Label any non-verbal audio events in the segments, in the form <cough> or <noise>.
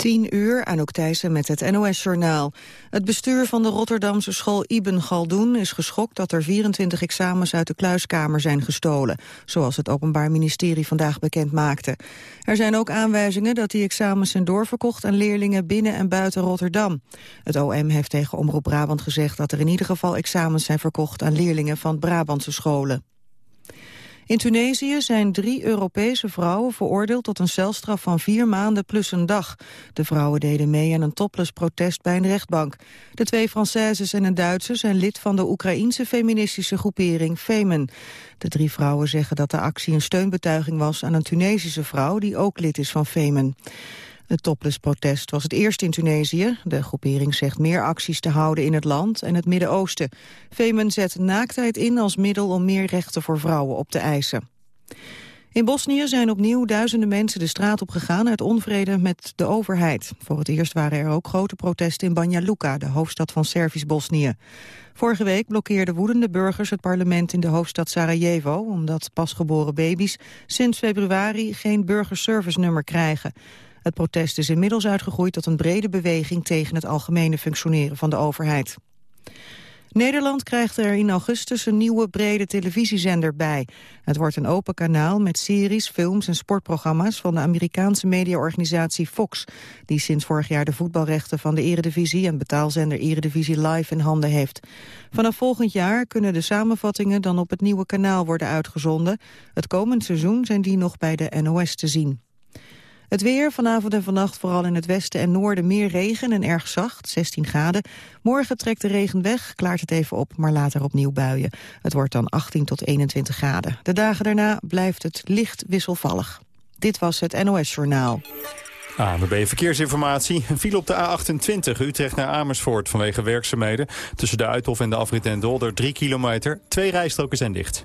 10 uur, Anouk Thijssen met het NOS-journaal. Het bestuur van de Rotterdamse school Ibn Galdoen is geschokt dat er 24 examens uit de kluiskamer zijn gestolen, zoals het Openbaar Ministerie vandaag bekend maakte. Er zijn ook aanwijzingen dat die examens zijn doorverkocht aan leerlingen binnen en buiten Rotterdam. Het OM heeft tegen Omroep Brabant gezegd dat er in ieder geval examens zijn verkocht aan leerlingen van Brabantse scholen. In Tunesië zijn drie Europese vrouwen veroordeeld tot een celstraf van vier maanden plus een dag. De vrouwen deden mee aan een topless protest bij een rechtbank. De twee Françaises en een Duitser zijn lid van de Oekraïense feministische groepering Femen. De drie vrouwen zeggen dat de actie een steunbetuiging was aan een Tunesische vrouw die ook lid is van Femen. Het topless-protest was het eerst in Tunesië. De groepering zegt meer acties te houden in het land en het Midden-Oosten. Femen zet naaktheid in als middel om meer rechten voor vrouwen op te eisen. In Bosnië zijn opnieuw duizenden mensen de straat op gegaan uit onvrede met de overheid. Voor het eerst waren er ook grote protesten in Banja Luka, de hoofdstad van Servisch-Bosnië. Vorige week blokkeerden woedende burgers het parlement in de hoofdstad Sarajevo... omdat pasgeboren baby's sinds februari geen burgerservice-nummer krijgen. Het protest is inmiddels uitgegroeid tot een brede beweging tegen het algemene functioneren van de overheid. Nederland krijgt er in augustus een nieuwe brede televisiezender bij. Het wordt een open kanaal met series, films en sportprogramma's van de Amerikaanse mediaorganisatie Fox, die sinds vorig jaar de voetbalrechten van de Eredivisie en betaalzender Eredivisie Live in handen heeft. Vanaf volgend jaar kunnen de samenvattingen dan op het nieuwe kanaal worden uitgezonden. Het komend seizoen zijn die nog bij de NOS te zien. Het weer vanavond en vannacht vooral in het westen en noorden meer regen en erg zacht, 16 graden. Morgen trekt de regen weg, klaart het even op, maar later opnieuw buien. Het wordt dan 18 tot 21 graden. De dagen daarna blijft het licht wisselvallig. Dit was het NOS Journaal. ANWB Verkeersinformatie. Een file op de A28 Utrecht naar Amersfoort vanwege werkzaamheden. Tussen de Uithof en de afrit en Dolder 3 kilometer. Twee rijstroken zijn dicht.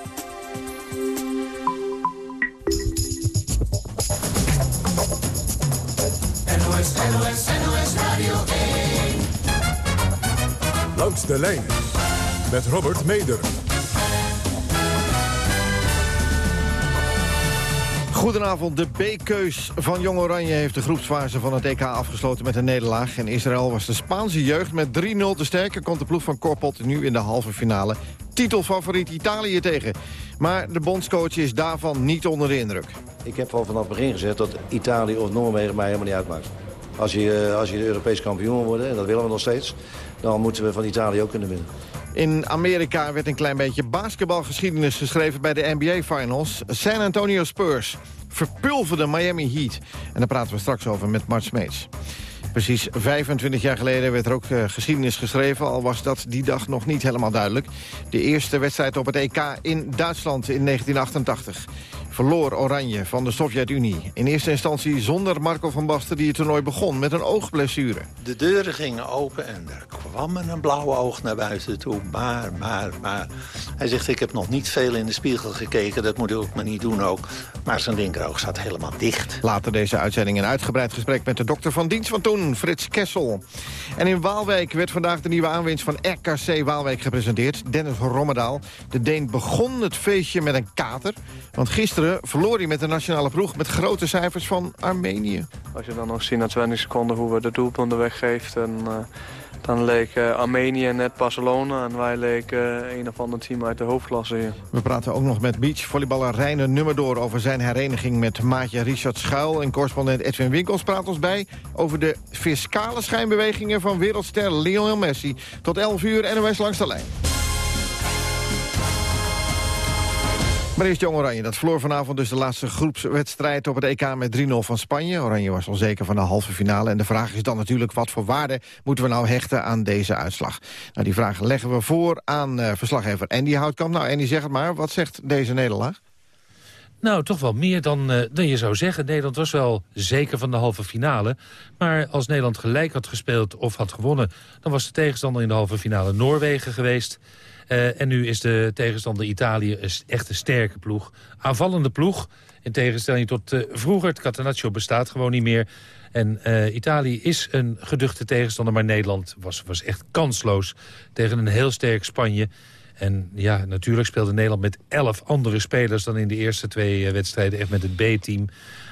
NOS, NOS, Radio 1. Langs de lijn met Robert Meder. Goedenavond. De B-keus van Jong Oranje heeft de groepsfase van het EK afgesloten met een nederlaag. In Israël was de Spaanse jeugd met 3-0 te sterker. Komt de ploeg van Korpot nu in de halve finale titelfavoriet Italië tegen. Maar de bondscoach is daarvan niet onder de indruk. Ik heb al vanaf het begin gezegd dat Italië of Noorwegen mij helemaal niet uitmaakt. Als je, eh, als je de Europees kampioen wil worden, en dat willen we nog steeds... dan moeten we van Italië ook kunnen winnen. In Amerika werd een klein beetje basketbalgeschiedenis geschreven bij de NBA Finals. San Antonio Spurs verpulverden Miami Heat. En daar praten we straks over met Mart Smeets. Precies 25 jaar geleden werd er ook uh, geschiedenis geschreven... al was dat die dag nog niet helemaal duidelijk. De eerste wedstrijd op het EK in Duitsland in 1988 verloor Oranje van de Sovjet-Unie. In eerste instantie zonder Marco van Basten die het toernooi begon met een oogblessure. De deuren gingen open en er kwam een blauwe oog naar buiten toe. Maar, maar, maar. Hij zegt, ik heb nog niet veel in de spiegel gekeken. Dat moet ik ook maar niet doen ook. Maar zijn linkeroog zat helemaal dicht. Later deze uitzending een uitgebreid gesprek met de dokter van dienst van toen, Frits Kessel. En in Waalwijk werd vandaag de nieuwe aanwinst van RKC Waalwijk gepresenteerd. Dennis Rommedaal. De Deen begon het feestje met een kater. Want gisteren verloor hij met de nationale ploeg met grote cijfers van Armenië. Als je dan nog ziet na 20 seconden hoe we de doelpunten weggeven... En, uh, dan leek uh, Armenië net Barcelona en wij leken uh, een of ander team uit de hoofdklasse hier. We praten ook nog met beachvolleyballer Reiner Nummerdoor... over zijn hereniging met maatje Richard Schuil. En correspondent Edwin Winkels praat ons bij... over de fiscale schijnbewegingen van wereldster Lionel Messi. Tot 11 uur NOS langs de lijn. Maar eerst Jong Oranje. Dat verloor vanavond dus de laatste groepswedstrijd op het EK met 3-0 van Spanje. Oranje was al zeker van de halve finale. En de vraag is dan natuurlijk wat voor waarde moeten we nou hechten aan deze uitslag. Nou, die vraag leggen we voor aan uh, verslaggever Andy Houtkamp. Nou, Andy, zeg het maar. Wat zegt deze nederlaag? Nou, toch wel meer dan, uh, dan je zou zeggen. Nederland was wel zeker van de halve finale. Maar als Nederland gelijk had gespeeld of had gewonnen... dan was de tegenstander in de halve finale Noorwegen geweest. Uh, en nu is de tegenstander Italië echt een sterke ploeg. Aanvallende ploeg, in tegenstelling tot uh, vroeger. Het Catenaccio bestaat gewoon niet meer. En uh, Italië is een geduchte tegenstander, maar Nederland was, was echt kansloos tegen een heel sterk Spanje. En ja, natuurlijk speelde Nederland met elf andere spelers... dan in de eerste twee wedstrijden, echt met het B-team.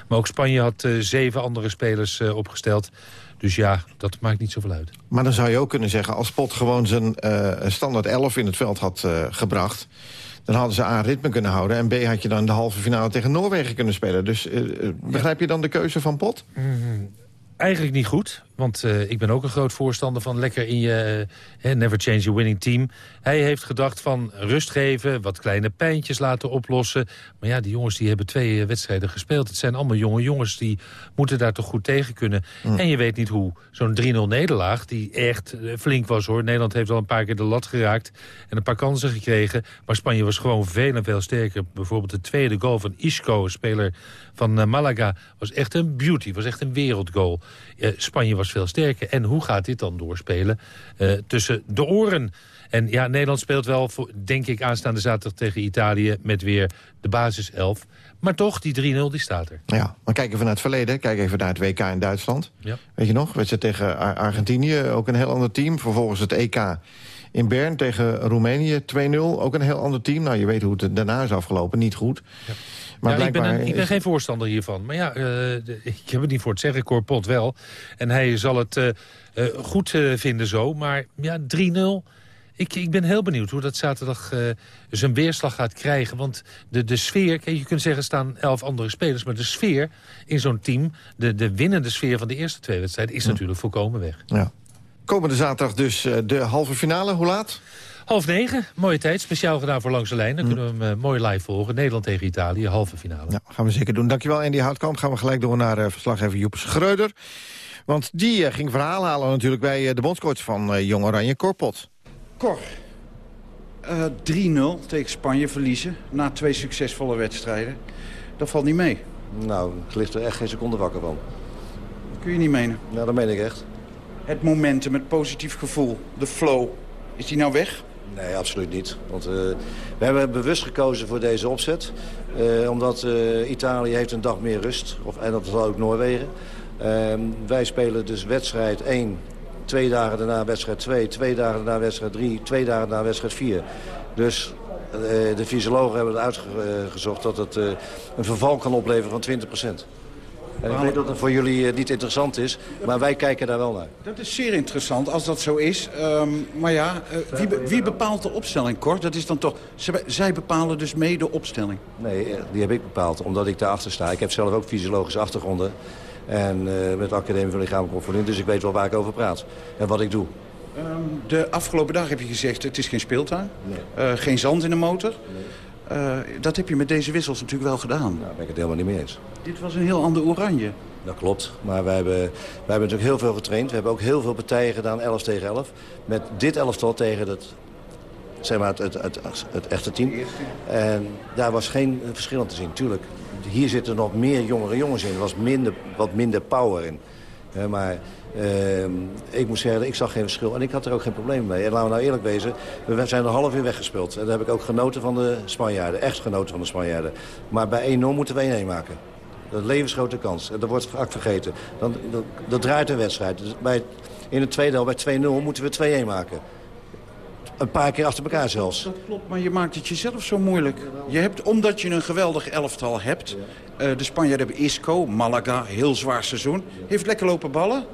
Maar ook Spanje had zeven andere spelers uh, opgesteld. Dus ja, dat maakt niet zoveel uit. Maar dan zou je ook kunnen zeggen... als Pot gewoon zijn standaard 11 in het veld had gebracht... dan hadden ze A, ritme kunnen houden... en B, had je dan de halve finale tegen Noorwegen kunnen spelen. Dus begrijp je dan de keuze van Pot? Mm, eigenlijk niet goed. Want uh, ik ben ook een groot voorstander van lekker in je uh, never change your winning team. Hij heeft gedacht van rust geven, wat kleine pijntjes laten oplossen. Maar ja, die jongens die hebben twee uh, wedstrijden gespeeld. Het zijn allemaal jonge jongens, die moeten daar toch goed tegen kunnen. Mm. En je weet niet hoe zo'n 3-0 nederlaag, die echt flink was hoor. Nederland heeft al een paar keer de lat geraakt en een paar kansen gekregen. Maar Spanje was gewoon veel en veel sterker. Bijvoorbeeld de tweede goal van Isco, speler van Malaga, was echt een beauty. Was echt een wereldgoal. Spanje was veel sterker. En hoe gaat dit dan doorspelen uh, tussen de oren? En ja, Nederland speelt wel, voor, denk ik, aanstaande zaterdag tegen Italië... met weer de basiself. Maar toch, die 3-0, die staat er. Ja, maar kijk even naar het verleden. Kijk even naar het WK in Duitsland. Ja. Weet je nog? Wedstrijd tegen Ar Argentinië, ook een heel ander team. Vervolgens het EK in Bern tegen Roemenië, 2-0. Ook een heel ander team. Nou, je weet hoe het daarna is afgelopen. Niet goed. Ja. Maar ja, ik, ben een, ik ben geen voorstander hiervan. Maar ja, uh, ik heb het niet voor het zeggen, Corpot wel. En hij zal het uh, uh, goed vinden zo. Maar ja, 3-0... Ik, ik, ben heel benieuwd hoe dat zaterdag zijn weerslag gaat krijgen. Want de, de sfeer, kijk, je kunt zeggen staan elf andere spelers... maar de sfeer in zo'n team, de, de winnende sfeer van de eerste twee wedstrijden... is natuurlijk volkomen weg. Ja. Komende zaterdag dus de halve finale. Hoe laat? Half negen, mooie tijd. Speciaal gedaan voor Langs de Lijn. Dan mm. kunnen we hem uh, mooi live volgen. Nederland tegen Italië, halve finale. Ja, gaan we zeker doen. Dankjewel Andy Houtkamp. Gaan we gelijk door naar uh, verslaggever Joep Schreuder. Want die uh, ging verhaal halen natuurlijk bij de bondscoach van Jong Oranje, Korpot. Cor, 3-0 tegen Spanje verliezen na twee succesvolle wedstrijden. Dat valt niet mee. Nou, ik ligt er echt geen seconde wakker van. Dat kun je niet menen. Nou, dat meen ik echt. Het momentum, het positief gevoel, de flow, is die nou weg? Nee, absoluut niet. Want uh, we hebben bewust gekozen voor deze opzet. Uh, omdat uh, Italië heeft een dag meer rust. Of, en dat zal ook Noorwegen. Ehm, wij spelen dus wedstrijd 1, twee dagen daarna wedstrijd 2, twee dagen daarna wedstrijd 3, twee dagen daarna wedstrijd 4. Dus de fysiologen hebben uitgezocht dat het een verval kan opleveren van 20 procent. En ik weet dat het voor jullie uh, niet interessant is, maar wij kijken daar wel naar. Dat is zeer interessant als dat zo is. Um, maar ja, uh, wie, wie, bepaalt de opstelling, Cor? Dat is dan toch... Zij bepalen dus mee de opstelling? Nee, eh, die heb ik bepaald, omdat ik daarachter sta. Ik heb zelf ook fysiologische achtergronden. En uh, met de Academie van Lichamelijke Opvoeding. Dus ik weet wel waar ik over praat en wat ik doe. Um, de afgelopen dag heb je gezegd, het is geen speeltuin. Nee. Uh, geen zand in de motor. Nee. Uh, dat heb je met deze wissels natuurlijk wel gedaan. Nou, daar ben ik het helemaal niet mee eens. Dit was een heel ander oranje. Dat klopt, maar wij hebben, wij hebben natuurlijk heel veel getraind. We hebben ook heel veel partijen gedaan, 11 tegen 11. Met dit elftal tegen het, zeg maar het, het, het, het echte team. En daar was geen verschil te zien. Tuurlijk, hier zitten nog meer jongere jongens in. Er was minder, wat minder power in. Maar uh, ik moet zeggen, ik zag geen verschil. En ik had er ook geen probleem mee. En laten we nou eerlijk wezen, we zijn een half uur weggespeeld. En daar heb ik ook genoten van de Spanjaarden. Echt genoten van de Spanjaarden. Maar bij 1-0 moeten we 1-1 maken. Dat levensgrote kans. En dat wordt vaak vergeten. Dan, dat, draait een wedstrijd. Dus bij, in het tweede helft, bij 2-0, moeten we 2-1 maken. Een paar keer achter elkaar zelfs. Dat klopt, maar je maakt het jezelf zo moeilijk. Je hebt, omdat je een geweldig elftal hebt... Uh, de Spanjaarden hebben Isco, Malaga, heel zwaar seizoen. Heeft lekker lopen ballen.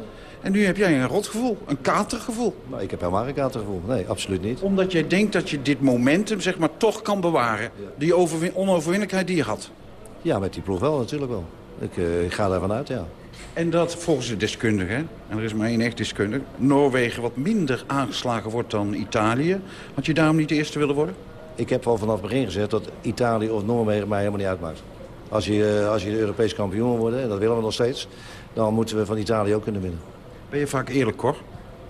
En nu heb jij een rotgevoel, een katergevoel. Nou, ik heb helemaal geen katergevoel. Nee, absoluut niet. Omdat jij denkt dat je dit momentum zeg maar, toch kan bewaren. Ja. Die onoverwinnelijkheid die je had. Ja, met die ploeg wel, natuurlijk wel. Ik, uh, ik ga daarvan uit, ja. En dat volgens de deskundigen, en er is maar één echt deskundige... Noorwegen wat minder aangeslagen wordt dan Italië. Had je daarom niet de eerste willen worden? Ik heb al vanaf het begin gezegd dat Italië of Noorwegen mij helemaal niet uitmaakt. Als je, uh, als je de Europees kampioen wordt, en dat willen we nog steeds... dan moeten we van Italië ook kunnen winnen. Ben je vaak eerlijk, Cor?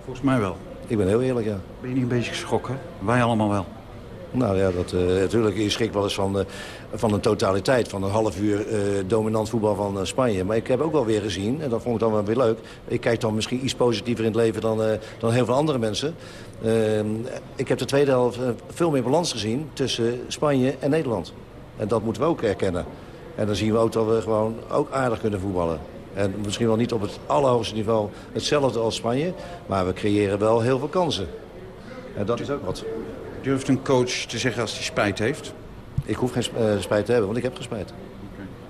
Volgens mij wel. Ik ben heel eerlijk, ja. Ben je niet een beetje geschrokken? Wij allemaal wel. Nou ja, dat, uh, natuurlijk, je schrikt wel eens van, uh, van een totaliteit. Van een half uur uh, dominant voetbal van Spanje. Maar ik heb ook wel weer gezien, en dat vond ik dan wel weer leuk... ik kijk dan misschien iets positiever in het leven dan, dan heel veel andere mensen. Ehm, ik heb de tweede helft veel meer balans gezien tussen Spanje en Nederland. En dat moeten we ook erkennen. En dan zien we ook dat we gewoon ook aardig kunnen voetballen. En misschien wel niet op het allerhoogste niveau hetzelfde als Spanje. Maar we creëren wel heel veel kansen. En dat is ook wat. Durft een coach te zeggen als hij spijt heeft? Ik hoef geen uh, spijt te hebben, want ik heb gespijt.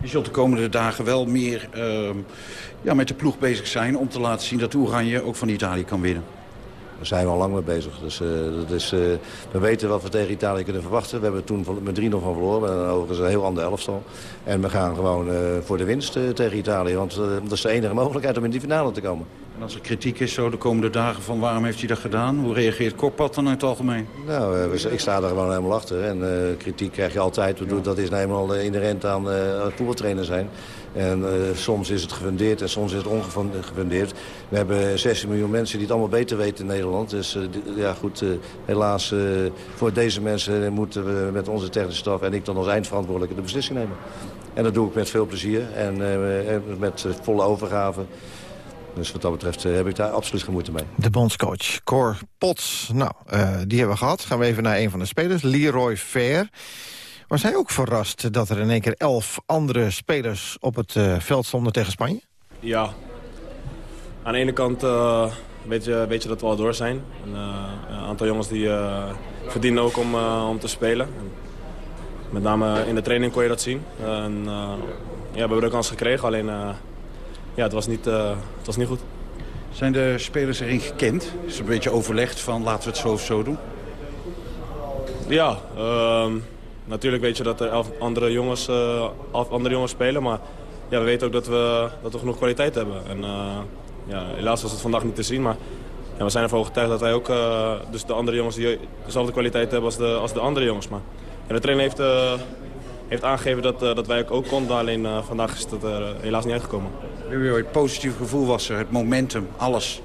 Je zult de komende dagen wel meer uh, ja, met de ploeg bezig zijn... om te laten zien dat Oranje ook van Italië kan winnen. Daar zijn we al lang mee bezig. Dus, uh, dat is, uh, we weten wat we tegen Italië kunnen verwachten. We hebben toen met 3-0 van verloren. En overigens een heel ander elftal. En we gaan gewoon uh, voor de winst tegen Italië. Want dat is de enige mogelijkheid om in die finale te komen. En als er kritiek is zo de komende dagen van waarom heeft hij dat gedaan? Hoe reageert Korpat dan in het algemeen? Nou, ik sta er gewoon helemaal achter. En kritiek krijg je altijd. Ja. Dat is nou eenmaal inherent aan voetbaltrainer zijn. En uh, soms is het gefundeerd en soms is het ongefundeerd. We hebben 16 miljoen mensen die het allemaal beter weten in Nederland. Dus uh, ja, goed, uh, helaas voor deze mensen moeten we met onze technische staf... en ik dan als eindverantwoordelijke de beslissing nemen. En dat doe ik met veel plezier en met volle overgave. Dus wat dat betreft heb ik daar absoluut geen moeite mee. De bondscoach Cor Potts, nou, die hebben we gehad. Gaan we even naar een van de spelers, Leroy Fair. Was hij ook verrast dat er in één keer elf andere spelers op het uh, veld stonden tegen Spanje? Ja. Aan de ene kant uh, weet, je, weet je dat we al door zijn. En, uh, een aantal jongens die verdienen ook om, om te spelen. En met name in de training kon je dat zien. En, ja, we hebben de kans gekregen, alleen ja, het, was niet, het was niet goed. Zijn de spelers erin gekend? Is er een beetje overlegd van laten we het zo of zo doen? Ja, uh, Natuurlijk weet je dat er andere jongens, uh, andere jongens spelen. Maar ja, we weten ook dat we, dat genoeg kwaliteit hebben. En, uh, ja, helaas was het vandaag niet te zien. Maar ja, we zijn ervan overtuigd dat wij ook uh, dus de andere jongens dezelfde kwaliteit hebben als de, als de andere jongens. Maar de trainer heeft, heeft aangegeven dat, dat wij ook konden. Alleen vandaag is het er helaas niet uitgekomen. Het positieve gevoel was er, het momentum, alles.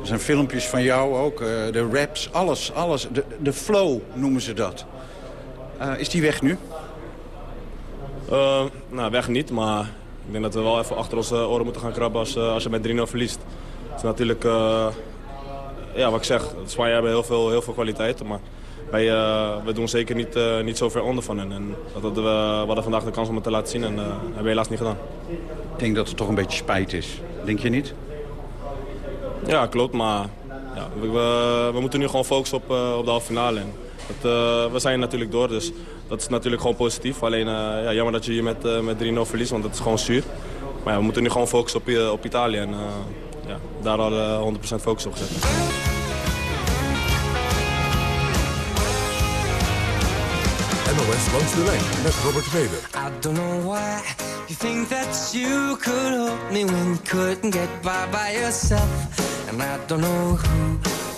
Er zijn filmpjes van jou ook, de raps, alles, alles. De, de flow noemen ze dat. Uh, is die weg nu? Uh, nou, weg niet, maar ik denk dat we wel even achter onze oren moeten gaan krabben als, uh, als je met 3-0 verliest. Het is natuurlijk, ja, wat ik zeg, Spanje hebben heel veel, heel veel kwaliteiten, maar wij we doen zeker niet, niet zo ver onder van hen. En dat hadden we, we hadden vandaag de kans om het te laten zien en hebben we helaas niet gedaan. Ik denk dat het toch een beetje spijt is, denk je niet? Ja, klopt, maar ja, we, we, we, moeten nu gewoon focussen op, op de halve finale. En, uh, we zijn natuurlijk door, dus dat is natuurlijk gewoon positief. Alleen uh, ja, jammer dat je hier met, uh, met 3-0 verliest, want het is gewoon zuur. Maar ja, we moeten nu gewoon focussen op, op Italië. En ja, daar hadden we 100% focus op gezet. NOS langs de lijn met Robert Meder. I don't know why you think that you could help me when you couldn't get by by yourself. And I don't know who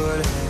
would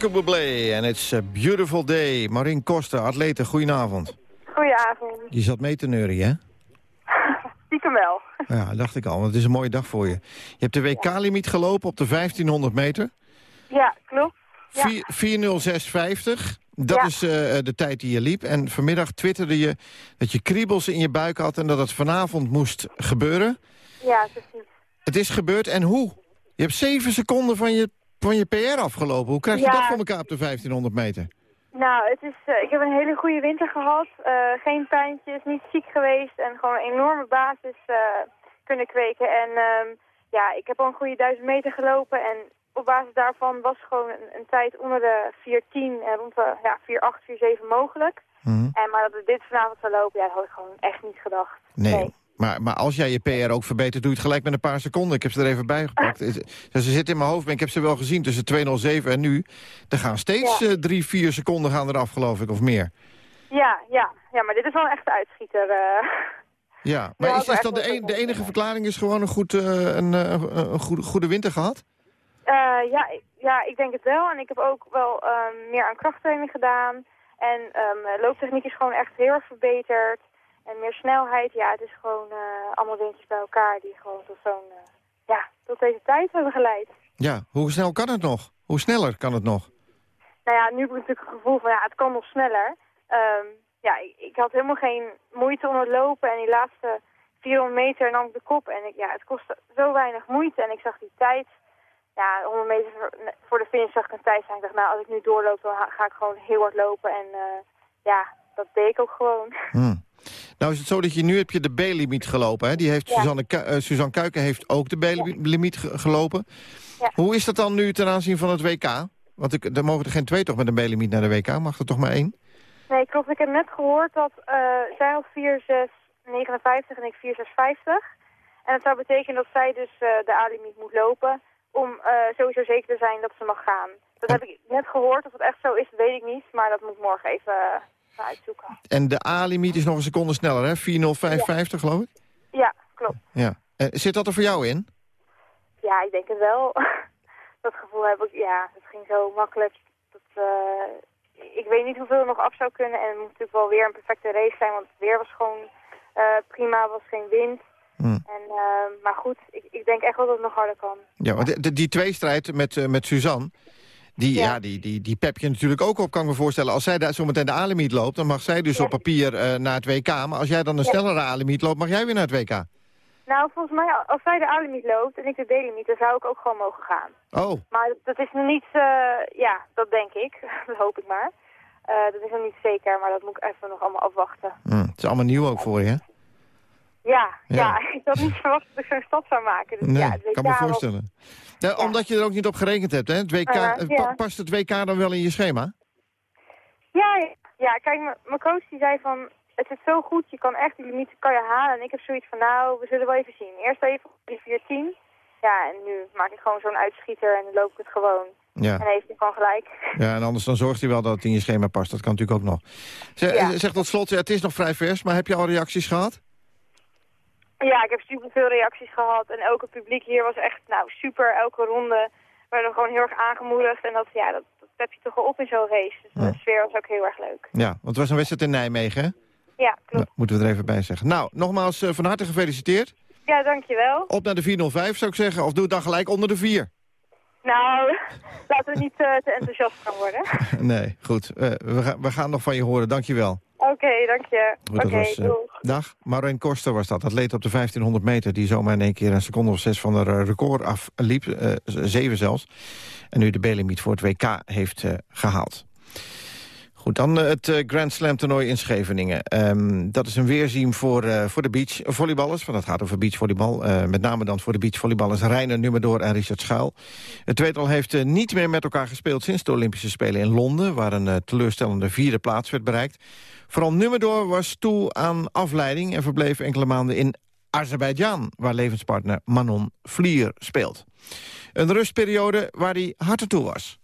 Michael Bublé en It's a Beautiful Day. Marien Koster, atlete, goedenavond. Goedenavond. Je zat mee te neuren, hè? <laughs> Stiekem wel. <laughs> Ja, dacht ik al, want het is een mooie dag voor je. Je hebt de WK-limiet gelopen op de 1500 meter. Ja, klopt. Ja. Vier- 4.06.50. Dat Ja. is eh, de tijd die je liep. En vanmiddag twitterde je dat je kriebels in je buik had... en dat het vanavond moest gebeuren. Ja, precies. Het is gebeurd en hoe? Je hebt zeven seconden van je, van je PR afgelopen. Hoe krijg je Ja. dat voor elkaar op de 1500 meter? Nou, het is, eh, ik heb een hele goede winter gehad. Eh, geen pijntjes, niet ziek geweest en gewoon een enorme basis eh, kunnen kweken. En ehm, ja, ik heb al een goede duizend meter gelopen en op basis daarvan was gewoon een, een tijd onder de 4.10 en rond de ja, 4.8, 4.7 mogelijk. En maar dat we dit vanavond zou lopen, ja, dat had ik gewoon echt niet gedacht. Nee. Maar, maar als jij je PR ook verbetert, doe je het gelijk met een paar seconden. Ik heb ze er even bij gepakt. Ze zitten in mijn hoofd, maar ik heb ze wel gezien tussen 207 en nu. Er gaan steeds Ja. eh, drie, vier seconden gaan eraf, geloof ik, of meer. Ja, ja, ja, maar dit is wel een echte uitschieter. eh. Ja, <laughs> Ja, maar is, dan de, echt de enige verklaring is gewoon een, goed, eh, een, een goede, goede winter gehad? Eh, ja, ik- ja, ik denk het wel. En ik heb ook wel ehm, meer aan krachttraining gedaan. En ehm, looptechniek is gewoon echt heel erg verbeterd. En meer snelheid, ja, het is gewoon eh, allemaal dingetjes bij elkaar die gewoon tot zo'n, eh, ja, tot deze tijd hebben geleid. Ja, hoe snel kan het nog? Hoe sneller kan het nog? Nou ja, nu heb ik natuurlijk het gevoel van, ja, het kan nog sneller. Ehm, ja, ik, ik had helemaal geen moeite om het lopen. En die laatste 400 meter nam ik de kop. En ik, ja, het kostte zo weinig moeite. En ik zag die tijd. Ja, 100 meter voor, de finish zag ik een tijd staan. Ik dacht, nou, als ik nu doorloop, dan ga- ga ik gewoon heel hard lopen. En eh, ja, dat deed ik ook gewoon. Hmm. Nou is het zo dat je nu heb je de B-limiet gelopen. Hè? Die heeft Ja. Suzanne, eh, Suzanne Kuiken heeft ook de B-limiet ge- gelopen. Ja. Hoe is dat dan nu ten aanzien van het WK? Want ik, er mogen er geen twee toch met een B-limiet naar de WK. Mag er toch maar één? Nee, klopt. Ik heb net gehoord dat eh zij had 4,659 en ik 4,650. En dat zou betekenen dat zij dus eh, de A-limiet moet lopen om sowieso zeker te zijn dat ze mag gaan. Dat heb ik net gehoord. Of het echt zo is, weet ik niet. Maar dat moet morgen even uitzoeken. En de A-limiet is nog een seconde sneller, hè? 4.0550 geloof ik? Ja, klopt. Ja. Eh, zit dat er voor jou in? Ja, ik denk het wel. <laughs> dat gevoel heb ik, ja, het ging zo makkelijk. Dat, eh, ik weet niet hoeveel er nog af zou kunnen. En het moet natuurlijk wel weer een perfecte race zijn, want het weer was gewoon eh, prima, was geen wind. Hmm. En, maar goed, ik, ik denk echt wel dat het nog harder kan. Ja, want de- die tweestrijd met, met Suzanne... Die, ja. die, die, die pep je natuurlijk ook op, kan ik me voorstellen. Als zij daar zometeen de A-limiet loopt, dan mag zij dus op papier eh, naar het WK. Maar als jij dan een Ja. snellere A-limiet loopt, mag jij weer naar het WK. Nou, volgens mij, als zij de A-limiet loopt en ik de D-limiet, dan zou ik ook gewoon mogen gaan. Oh, Maar dat, dat is nog niet, eh, ja, dat denk ik. <laughs> dat hoop ik maar. Eh, dat is nog niet zeker, maar dat moet ik even nog allemaal afwachten. hm, het is allemaal nieuw ook voor je, hè? Ja, Ja. ja. <laughs> ik had niet verwacht dat ik zo'n stap zou maken. Dus Nee, ja, het kan me voorstellen. Ja, Omdat je er ook niet op gerekend hebt, hè? Het WK, Past het WK dan wel in je schema? Ja, ja. kijk, mijn coach die zei van, het zit zo goed, je kan echt die limieten kan je halen. En ik heb zoiets van, nou, we zullen wel even zien. Eerst even op die 14. Ja, en nu maak ik gewoon zo'n uitschieter en dan loop ik het gewoon. Ja. En heeft hij gewoon gelijk. Ja, en anders dan zorgt hij wel dat het in je schema past. Dat kan natuurlijk ook nog. Zeg, Ja. zeg tot slot, ja, het is nog vrij vers, maar heb je al reacties gehad? Ja, ik heb super veel reacties gehad. En ook het publiek hier was echt, nou, super. Elke ronde werden we gewoon heel erg aangemoedigd. En dat, ja, dat, dat heb je toch wel op in zo'n race. Dus de sfeer was ook heel erg leuk. Ja, want het was een wedstrijd in Nijmegen, hè? Ja, klopt. Nou, moeten we er even bij zeggen. Nou, nogmaals eh, van harte gefeliciteerd. Ja, dankjewel. Op naar de 405 zou ik zeggen. Of doe het dan gelijk onder de 4. Nou, <laughs> laten we niet eh, te enthousiast gaan worden. <laughs> Nee, goed. Eh, we, gaan, we gaan nog van je horen. Dank Oké, dank je. Goed, dat Oké, was, eh, dag. Maureen Koster was dat. Atleet op de 1500 meter. Die zomaar in één keer een seconde of zes van de record afliep. eh, zeven zelfs. En nu de B-limiet voor het WK heeft eh, gehaald. Goed, dan eh, het eh, Grand Slam toernooi in Scheveningen. Ehm, dat is een weerzien voor, eh, voor de beachvolleyballers. Want het gaat over beachvolleybal. Met name dan voor de beachvolleyballers Reiner Nummerdoor en Richard Schuil. Het tweetal heeft niet meer met elkaar gespeeld sinds de Olympische Spelen in Londen... waar een teleurstellende vierde plaats werd bereikt. Vooral Nummerdoor was toe aan afleiding... en verbleef enkele maanden in Azerbeidzjan... waar levenspartner Manon Vlier speelt. Een rustperiode waar hij hard toe was.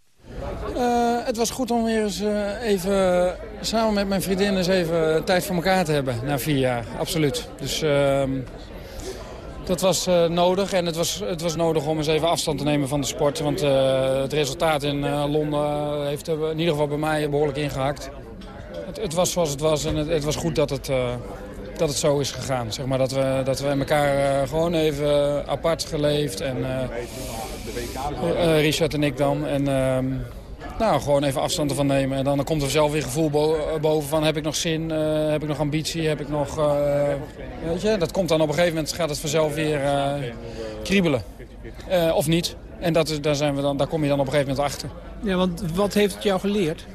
Eh, het was goed om weer eens eh, even samen met mijn vriendin eens even tijd voor elkaar te hebben. Na vier jaar, absoluut. Dus ehm, dat was eh, nodig. En het was, het was nodig om eens even afstand te nemen van de sport. Want eh, het resultaat in eh, Londen heeft in ieder geval bij mij behoorlijk ingehakt. Het, het was zoals het was en het, het was goed dat het, eh, dat het zo is gegaan. Zeg maar, dat, we, dat we elkaar eh, gewoon even apart geleefd. En, eh, eh, Richard en ik dan. En ehm, nou, gewoon even afstand ervan nemen. En dan komt er zelf weer gevoel bo- boven van heb ik nog zin, eh, heb ik nog ambitie, heb ik nog... eh, weet je, dat komt dan op een gegeven moment gaat het vanzelf weer eh, kriebelen. Eh, of niet. En dat, is- daar, zijn we dan, daar kom je dan op een gegeven moment achter. Ja, want wat heeft het jou geleerd?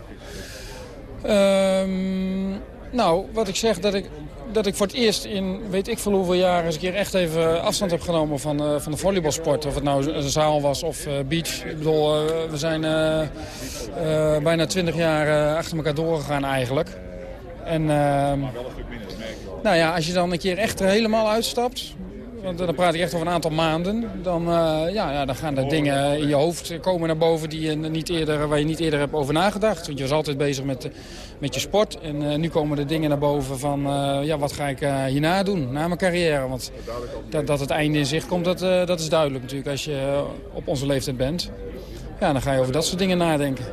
Ehm, nou, wat ik zeg, dat ik, dat ik voor het eerst in weet ik veel hoeveel jaar eens een keer echt even afstand heb genomen van, eh, van de volleybalsport. Of het nou een zaal was of eh, beach. Ik bedoel, eh, we zijn bijna twintig jaar achter elkaar doorgegaan eigenlijk. En ehm, nou ja, als je dan een keer echt helemaal uitstapt, want dan praat ik echt over een aantal maanden. Dan, eh, ja, ja, dan gaan er dingen in je hoofd komen naar boven die je niet eerder, waar je niet eerder hebt over nagedacht. Want je was altijd bezig met, de- met je sport. En eh, nu komen er dingen naar boven van eh, ja, wat ga ik eh, hierna doen, na mijn carrière. Want dat, dat het einde in zicht komt, dat, eh, dat is duidelijk natuurlijk als je eh, op onze leeftijd bent. Ja, dan ga je over dat soort dingen nadenken.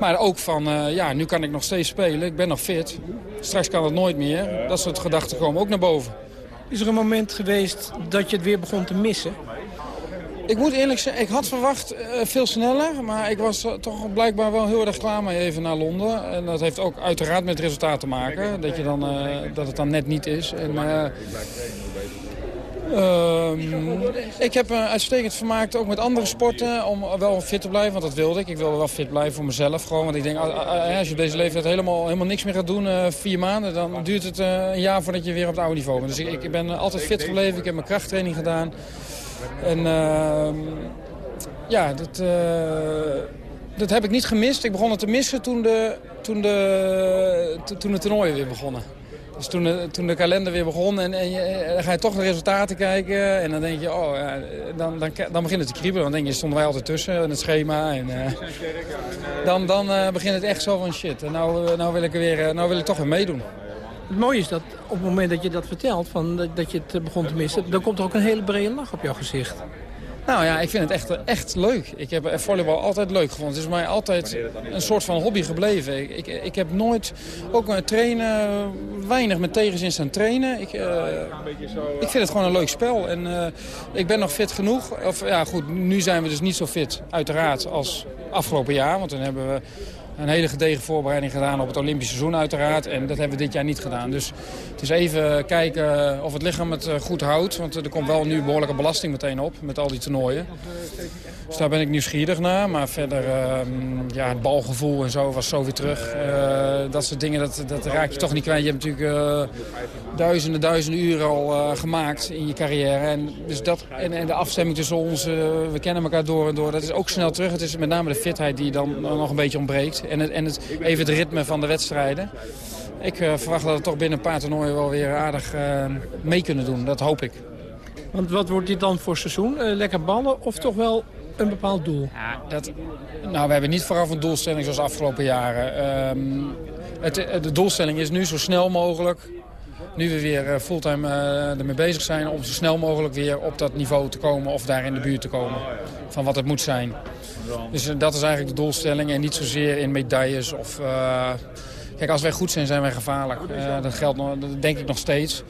Maar ook van, eh, ja, nu kan ik nog steeds spelen, ik ben nog fit. Straks kan het nooit meer. Dat soort gedachten komen ook naar boven. Is er een moment geweest dat je het weer begon te missen? Ik moet eerlijk zeggen, ik had verwacht eh, veel sneller. Maar ik was toch blijkbaar wel heel erg klaar mee even naar Londen. En dat heeft ook uiteraard met resultaat te maken. Dat, je dan, eh, dat het dan net niet is. En, eh, ehm, ik heb me uitstekend vermaakt ook met andere sporten om wel fit te blijven. Want dat wilde ik. Ik wilde wel fit blijven voor mezelf gewoon. Want ik denk, ah, ah, ah, als je op deze leeftijd helemaal, helemaal niks meer gaat doen, eh, vier maanden, dan duurt het eh, een jaar voordat je weer op het oude niveau bent. Dus ik, ben altijd fit gebleven. Ik heb mijn krachttraining gedaan. En ehm, ja, dat, eh, dat heb ik niet gemist. Ik begon het te missen toen de, toen de, to- toen de toernooien weer begonnen. Dus toen de, toen de kalender weer begon en, en je, eh, dan ga je toch de resultaten kijken. En dan denk je, oh, ja, dan, dan, dan begint het te kriebelen. Dan denk je, stonden wij altijd tussen in het schema. En, eh, dan dan eh, begint het echt zo van shit. En nou, nou, wil ik er weer, nou wil ik toch weer meedoen. Het mooie is dat op het moment dat je dat vertelt, van, dat, dat je het begon te missen... dan komt er ook een hele brede lach op jouw gezicht. Nou ja, ik vind het echt, echt leuk. Ik heb eh, volleybal altijd leuk gevonden. Het is mij altijd een soort van hobby gebleven. Ik, ik, ik heb nooit, ook met trainen, weinig met tegenzin staan trainen. Ik, eh, ik vind het gewoon een leuk spel. En eh, ik ben nog fit genoeg. Of ja goed, nu zijn we dus niet zo fit, uiteraard, als afgelopen jaar. Want dan hebben we een hele gedegen voorbereiding gedaan op het Olympisch seizoen uiteraard. En dat hebben we dit jaar niet gedaan. Dus het is even kijken of het lichaam het eh, goed houdt. Want er komt wel nu behoorlijke belasting meteen op met al die toernooien. Dus daar ben ik nieuwsgierig naar. Maar verder, ehm, ja, het balgevoel en zo was zo weer terug. Eh, dat soort dingen, dat, dat raak je toch niet kwijt. Je hebt natuurlijk eh, duizenden, duizenden uren al eh, gemaakt in je carrière. En, dus dat, en, en de afstemming tussen ons, we kennen elkaar door en door, dat is ook snel terug. Het is met name de fitheid die dan nog een beetje ontbreekt. En, het, en het, even het ritme van de wedstrijden. Ik verwacht dat we toch binnen een paar toernooien wel weer aardig mee kunnen doen. Dat hoop ik. Want wat wordt dit dan voor seizoen? Lekker ballen of toch wel een bepaald doel? Ja, dat, nou, we hebben niet vooraf een doelstelling zoals de afgelopen jaren. Ehm, het, de doelstelling is nu zo snel mogelijk, nu we weer eh, fulltime eh, ermee bezig zijn... om zo snel mogelijk weer op dat niveau te komen of daar in de buurt te komen. Van wat het moet zijn. Dus eh, dat is eigenlijk de doelstelling en niet zozeer in medailles of... kijk, als wij goed zijn, zijn wij gevaarlijk. Dat geldt nog, denk ik nog steeds.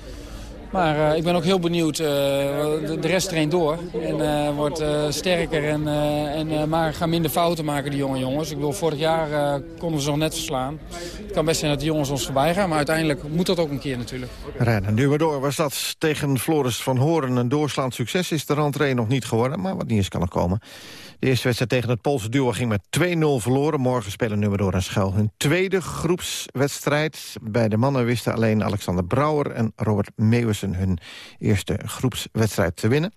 Maar eh, ik ben ook heel benieuwd. eh, de, de rest traint door. En eh, wordt sterker. En, en, maar gaan minder fouten maken, die jonge jongens. Ik bedoel, vorig jaar konden ze nog net verslaan. Het kan best zijn dat die jongens ons voorbij gaan. Maar uiteindelijk moet dat ook een keer natuurlijk. Rennen nu maar door. Was dat tegen Floris van Horen een doorslaand succes? Is de rentree nog niet geworden, maar wat niet eens kan nog komen. De eerste wedstrijd tegen het Poolse duo ging met 2-0 verloren. Morgen spelen nummer door en Schuil hun tweede groepswedstrijd. Bij de mannen wisten alleen Alexander Brouwer en Robert Meeuwissen hun eerste groepswedstrijd te winnen.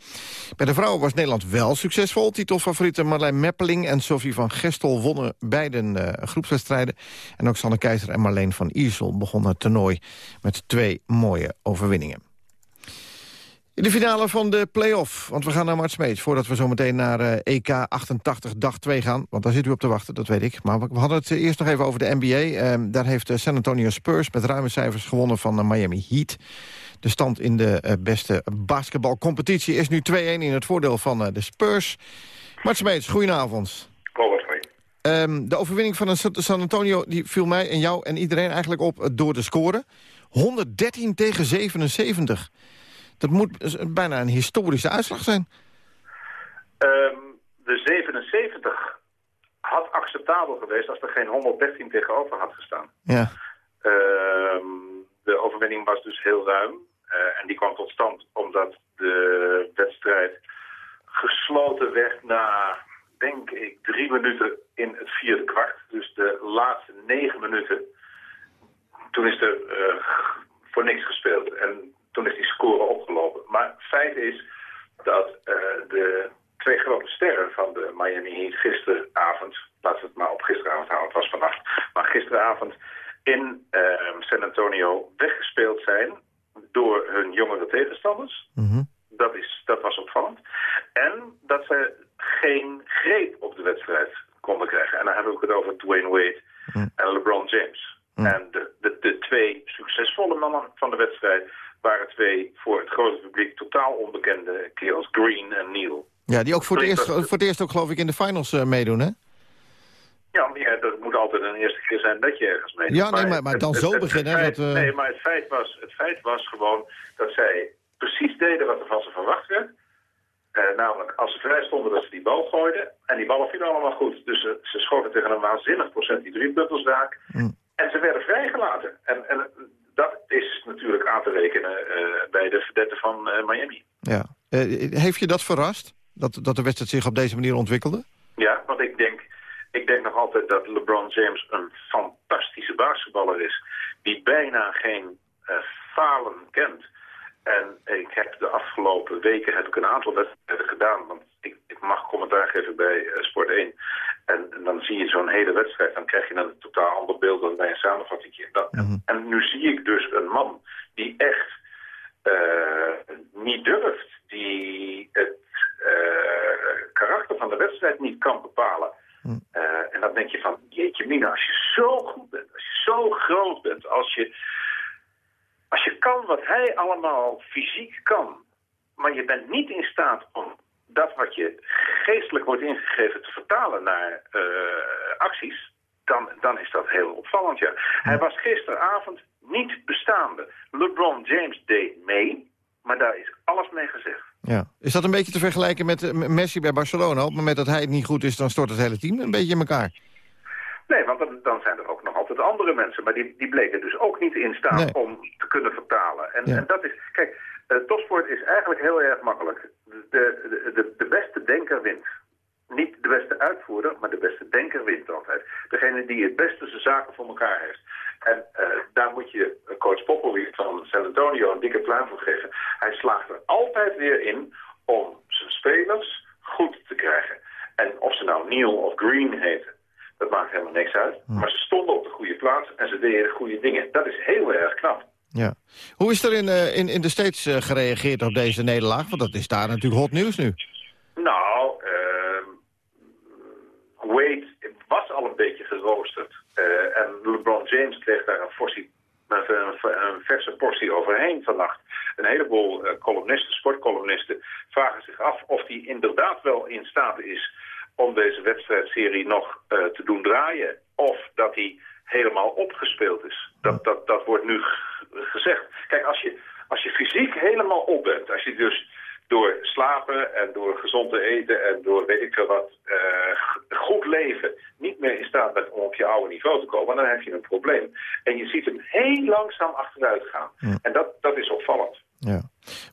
Bij de vrouwen was Nederland wel succesvol. Titelfavorieten Marlijn Meppeling en Sophie van Gestel wonnen beide eh, groepswedstrijden. En ook Sanne Keizer en Marleen van Iersel begonnen het toernooi met twee mooie overwinningen. In de finale van de play-off, want we gaan naar Mart Smeets... voordat we zo meteen naar eh, EK 88 dag 2 gaan. Want daar zit u op te wachten, dat weet ik. Maar we hadden het eerst nog even over de NBA. Ehm, daar heeft de San Antonio Spurs met ruime cijfers gewonnen van de Miami Heat. De stand in de eh, beste basketbalcompetitie is nu 2-1 in het voordeel van eh, de Spurs. Mart Smeets, goedenavond. Ehm, de overwinning van San Antonio die viel mij en jou en iedereen eigenlijk op eh, door de score. 113 tegen 77. Dat moet dus bijna een historische uitslag zijn. Ehm, de 77 had acceptabel geweest als er geen 113 tegenover had gestaan. Ja. Ehm, de overwinning was dus heel ruim. eh, en die kwam tot stand omdat de wedstrijd gesloten werd na, denk ik, drie minuten in het vierde kwart. Dus de laatste negen minuten. Toen is er eh, voor niks gespeeld. En toen is die score opgelopen. Maar feit is dat eh, de twee grote sterren van de Miami Heat gisteravond, laten we het maar op gisteravond houden, het was vannacht, maar gisteravond in eh, San Antonio weggespeeld zijn door hun jongere tegenstanders. Dat, is, dat was opvallend. En dat ze geen greep op de wedstrijd konden krijgen. En dan hebben we het over Dwayne Wade en LeBron James. En de, de, de twee succesvolle mannen van de wedstrijd waren twee voor het grote publiek totaal onbekende kerels, Green en Neal. Ja, die ook voor het, eerst, voor het eerst ook geloof ik in de finals eh, meedoen, hè? Ja, maar ja, dat moet altijd een eerste keer zijn dat je ergens mee Ja, nee, maar- maar dan zo beginnen, feit- dat, eh, Nee, maar het feit, was, het feit was gewoon dat zij precies deden wat er van ze verwacht werd. Eh, namelijk, als ze vrij stonden, dat ze die bal gooiden. En die ballen vielen allemaal goed. Dus ze, ze schoten tegen een waanzinnig procent die driepunters raak. En ze werden vrijgelaten. En, en dat is natuurlijk aan te rekenen eh, bij de verdetten van eh, Miami. Ja. Eh, heeft je dat verrast? Dat, dat de wedstrijd zich op deze manier ontwikkelde? Ja, want ik denk, ik denk nog altijd dat LeBron James een fantastische basketballer is. Die bijna geen falen kent. En ik heb de afgelopen weken heb ik een aantal wedstrijden gedaan. Want ik, ik mag commentaar geven bij Sport 1. En, en dan zie je zo'n hele wedstrijd. Dan krijg je een totaal ander beeld dan bij een samenvatting. Dat, En nu zie ik dus een man die echt eh, niet durft. Die het eh, karakter van de wedstrijd niet kan bepalen. Eh, en dan denk je van, jeetje mina, als je zo goed bent, als je zo groot bent, als je, als je kan wat hij allemaal fysiek kan, maar je bent niet in staat om dat wat je geestelijk wordt ingegeven te vertalen naar eh, acties, dan, dan is dat heel opvallend, ja. Hij was gisteravond niet bestaande. LeBron James deed mee, maar daar is alles mee gezegd. Ja. Is dat een beetje te vergelijken met eh, M- Messi bij Barcelona? Op het moment dat hij het niet goed is, dan stort het hele team een beetje in elkaar. Nee, want dan, dan zijn er ook nog altijd andere mensen. Maar die, die bleken dus ook niet in staat Nee. om te kunnen vertalen. En, Ja. en dat is, kijk, eh, topsport is eigenlijk heel erg makkelijk. De, de, de, de beste denker wint. Niet de beste uitvoerder, maar de beste denker wint altijd. Degene die het beste zijn zaken voor elkaar heeft. En eh, daar moet je eh, coach Popovic van San Antonio een dikke pluim voor geven. Hij slaagt er altijd weer in om zijn spelers goed te krijgen. En of ze nou Neil of Green heten, dat maakt helemaal niks uit. Maar ze stonden op de goede plaats en ze deden de goede dingen. Dat is heel erg knap. Ja. Hoe is er in, eh, in, in de States eh, gereageerd op deze nederlaag? Want dat is daar natuurlijk hot nieuws nu. Nou, ehm, Wade was al een beetje geroosterd. Eh, en LeBron James kreeg daar een, forsie, een, verse portie overheen vannacht. Een heleboel columnisten, sportcolumnisten, vragen zich af of hij inderdaad wel in staat is om deze wedstrijdserie nog te doen draaien. Of dat hij helemaal opgespeeld is. Dat, dat, dat wordt nu gezegd. Kijk, als je, Als je fysiek helemaal op bent, als je dus door slapen en door gezond te eten en door weet ik veel wat uh, goed leven niet meer in staat bent om op je oude niveau te komen, dan heb je een probleem. En je ziet hem heel langzaam achteruit gaan. En dat, dat is opvallend. Ja.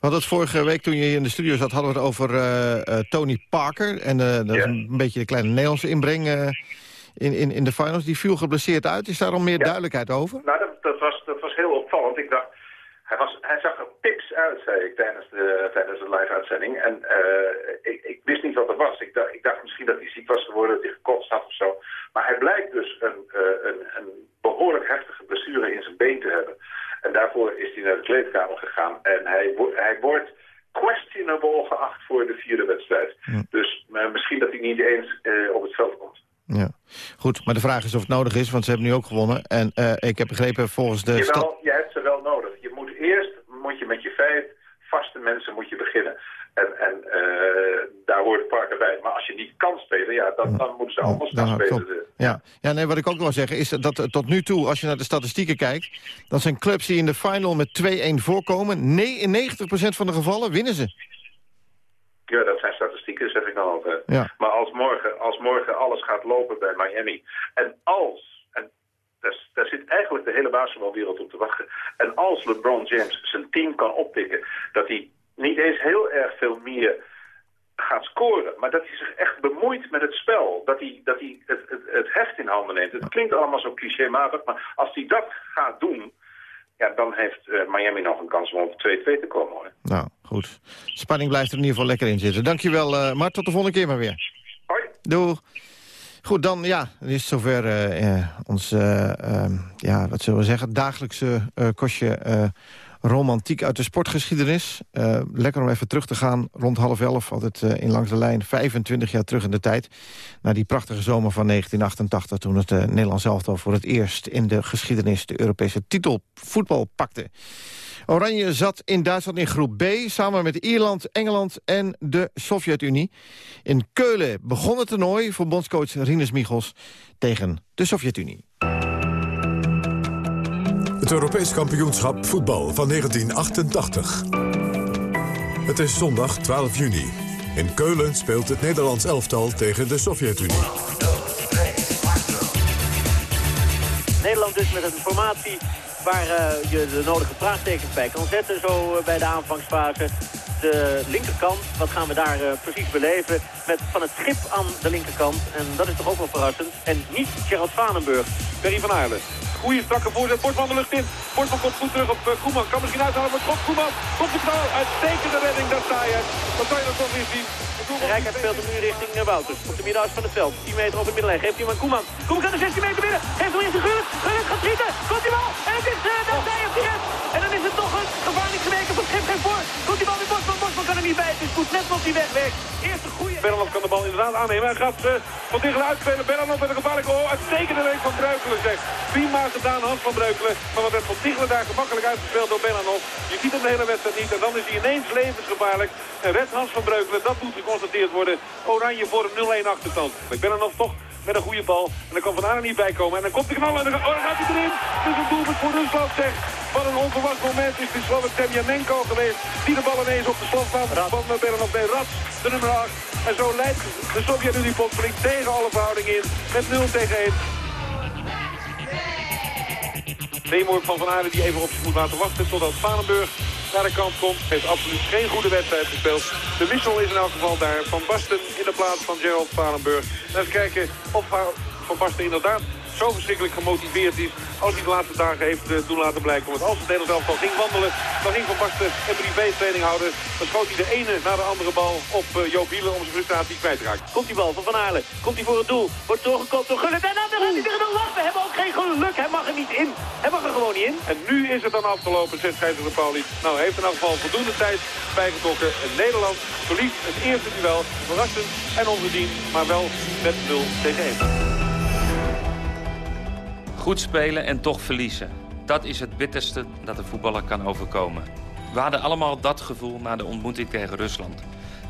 Hadden het vorige week toen je hier in de studio zat, hadden we het over uh, uh, Tony Parker. En dat is een beetje de kleine Nederlandse inbreng in, in, in de finals. Die viel geblesseerd uit. Is daar al meer duidelijkheid over? Nou, dat, was, dat was heel opvallend. Ik dacht, hij, was, hij zag er pips uit, zei ik, tijdens de, tijdens de live-uitzending. En uh, ik, ik, wist niet wat er was. Ik dacht, ik dacht misschien dat hij ziek was geworden, dat hij gekotst had of zo. Maar hij blijkt dus een, uh, een, een behoorlijk heftige blessure in zijn been te hebben. En daarvoor is hij naar de kleedkamer gegaan. En hij, hij wordt questionable geacht voor de vierde wedstrijd. Ja. Dus uh, misschien dat hij niet eens op het veld komt. Ja, goed. Maar de vraag is of het nodig is, want ze hebben nu ook gewonnen. En ik heb begrepen volgens de... Jawel, je hebt ze wel nodig. Je moet eerst moet je met je vijf vaste mensen moet je beginnen. En, en uh, daar hoort Parker bij. Maar als je niet kan spelen, ja, dan, dan moeten ze anders gaan spelen. Ja. ja, nee, wat ik ook wil zeggen is dat tot nu toe, als je naar de statistieken kijkt... dat zijn clubs die in de final met 2-1 voorkomen. Nee, in 90% van de gevallen winnen ze. Ja, dat zijn ik. Ja. Maar als morgen, als morgen alles gaat lopen bij Miami... en als daar, daar, zit eigenlijk de hele basketbalwereld op te wachten. En als LeBron James zijn team kan oppikken... dat hij niet eens heel erg veel meer gaat scoren... maar dat hij zich echt bemoeit met het spel. Dat hij, dat hij het, het, het heft in handen neemt. Het klinkt allemaal zo clichématig, maar als hij dat gaat doen... Ja, dan heeft uh, Miami nog een kans om op 2-2 te komen. Hoor. Nou, goed. Spanning blijft er in ieder geval lekker in zitten. Dankjewel, uh, Mart. Tot de volgende keer maar weer. Hoi. Doei. Goed, dan ja, het is zover uh, uh, ons, uh, ja, wat zullen we zeggen, dagelijkse kostje romantiek uit de sportgeschiedenis. lekker om even terug te gaan, rond half elf, altijd in langs de lijn, 25 jaar terug in de tijd. Naar die prachtige zomer van 1988, toen het Nederlands elftal voor het eerst in de geschiedenis de Europese titel voetbal pakte. Oranje zat in Duitsland in groep B... samen met Ierland, Engeland en de Sovjet-Unie. In Keulen begon het toernooi voor bondscoach Rinus Michels... tegen de Sovjet-Unie. Europees kampioenschap voetbal van 1988. Het is zondag 12 juni. In Keulen speelt het Nederlands elftal tegen de Sovjet-Unie. Nederland dus met een formatie waar uh, je de nodige vraagtekens bij kan zetten zo uh, bij de aanvangsfase. De linkerkant, wat gaan we daar uh, precies beleven? Met van het schip aan de linkerkant. En dat is toch ook wel verrassend. En niet Gerald Vanenburg. Perry van Aarlen. Goeie strakke voorzet. Bortman de lucht in. Bortman komt goed terug op uh, Koeman. Kan misschien uithalen, maar schot Koeman. Komt de knal. Uitstekende redding, dat sta je. Wat zou je dan toch weer zien? Rijkaard speelt hem nu richting uh, Wouters. Op de middenuit van het veld. 10 meter op de middenlijn. Geeft hij hem aan Koeman. Koeman kan de 16 meter binnen. Geeft hem in zijn Gullit. Gullit gaat schieten. Komt die bal. En het is uh, dat oh. direct. En geen voor. Komt die bal weer Bosman. Bosman kan er niet bij. Het is goed net wat hij wegwerkt. Eerste goede. Bernard kan de bal inderdaad aannemen. Hij gaat uh, van tegen uitspelen. Bernard met een gevaarlijke oh, uitstekende week van Breukelen zegt. Prima gedaan Hans van Breukelen. Maar wat werd van Tichelen daar gemakkelijk uitgespeeld door Bernard. Je ziet hem de hele wedstrijd niet. En dan is hij ineens levensgevaarlijk. En red Hans van Breukelen. Dat moet geconstateerd worden. Oranje voor een 0-1 achterstand. Er nog toch met een goede bal. En dan kan Van Aeren niet bij komen. En dan komt de knal en dan, oh, gaat hij erin. Dus een doelpunt voor Rusland zegt. Wat een onverwacht moment is. Geloof ik Temjanenko geweest. Die de bal ineens op de slotbaan van Bernard bij Rats, de nummer 8. En zo leidt de Sovjet-Unie plotseling tegen alle verhoudingen in. Met 0 tegen 1. Neemoor van Van Aarden die even op zich moet laten wachten totdat Vanenburg naar de kant komt. Heeft absoluut geen goede wedstrijd gespeeld. De wissel is in elk geval daar. Van Basten in de plaats van Gerald Vanenburg. Even kijken of Van Basten inderdaad zo verschrikkelijk gemotiveerd is als hij de laatste dagen heeft doen laten blijken. Want als het Nederlands elftal ging wandelen, dan ging Van Basten een privé-training houden. Dan schoot hij de ene na de andere bal op uh, Joop Wielen om zijn frustratie kwijt te raken. Komt die bal van Van Aarlen, komt hij voor het doel, wordt doorgekopt door Gullit en dan gaat hij tegen de lat. We hebben ook geen geluk, hij mag er niet in. Hij mag er gewoon niet in. En nu is het dan afgelopen, zegt scheidsrechter Pauli. Nou, heeft in elk geval voldoende tijd bijgetrokken. En Nederland verliest het eerste duel, verrassend en onverdiend, maar wel met 0 tegen 1. Goed spelen en toch verliezen. Dat is het bitterste dat de voetballer kan overkomen. We hadden allemaal dat gevoel na de ontmoeting tegen Rusland.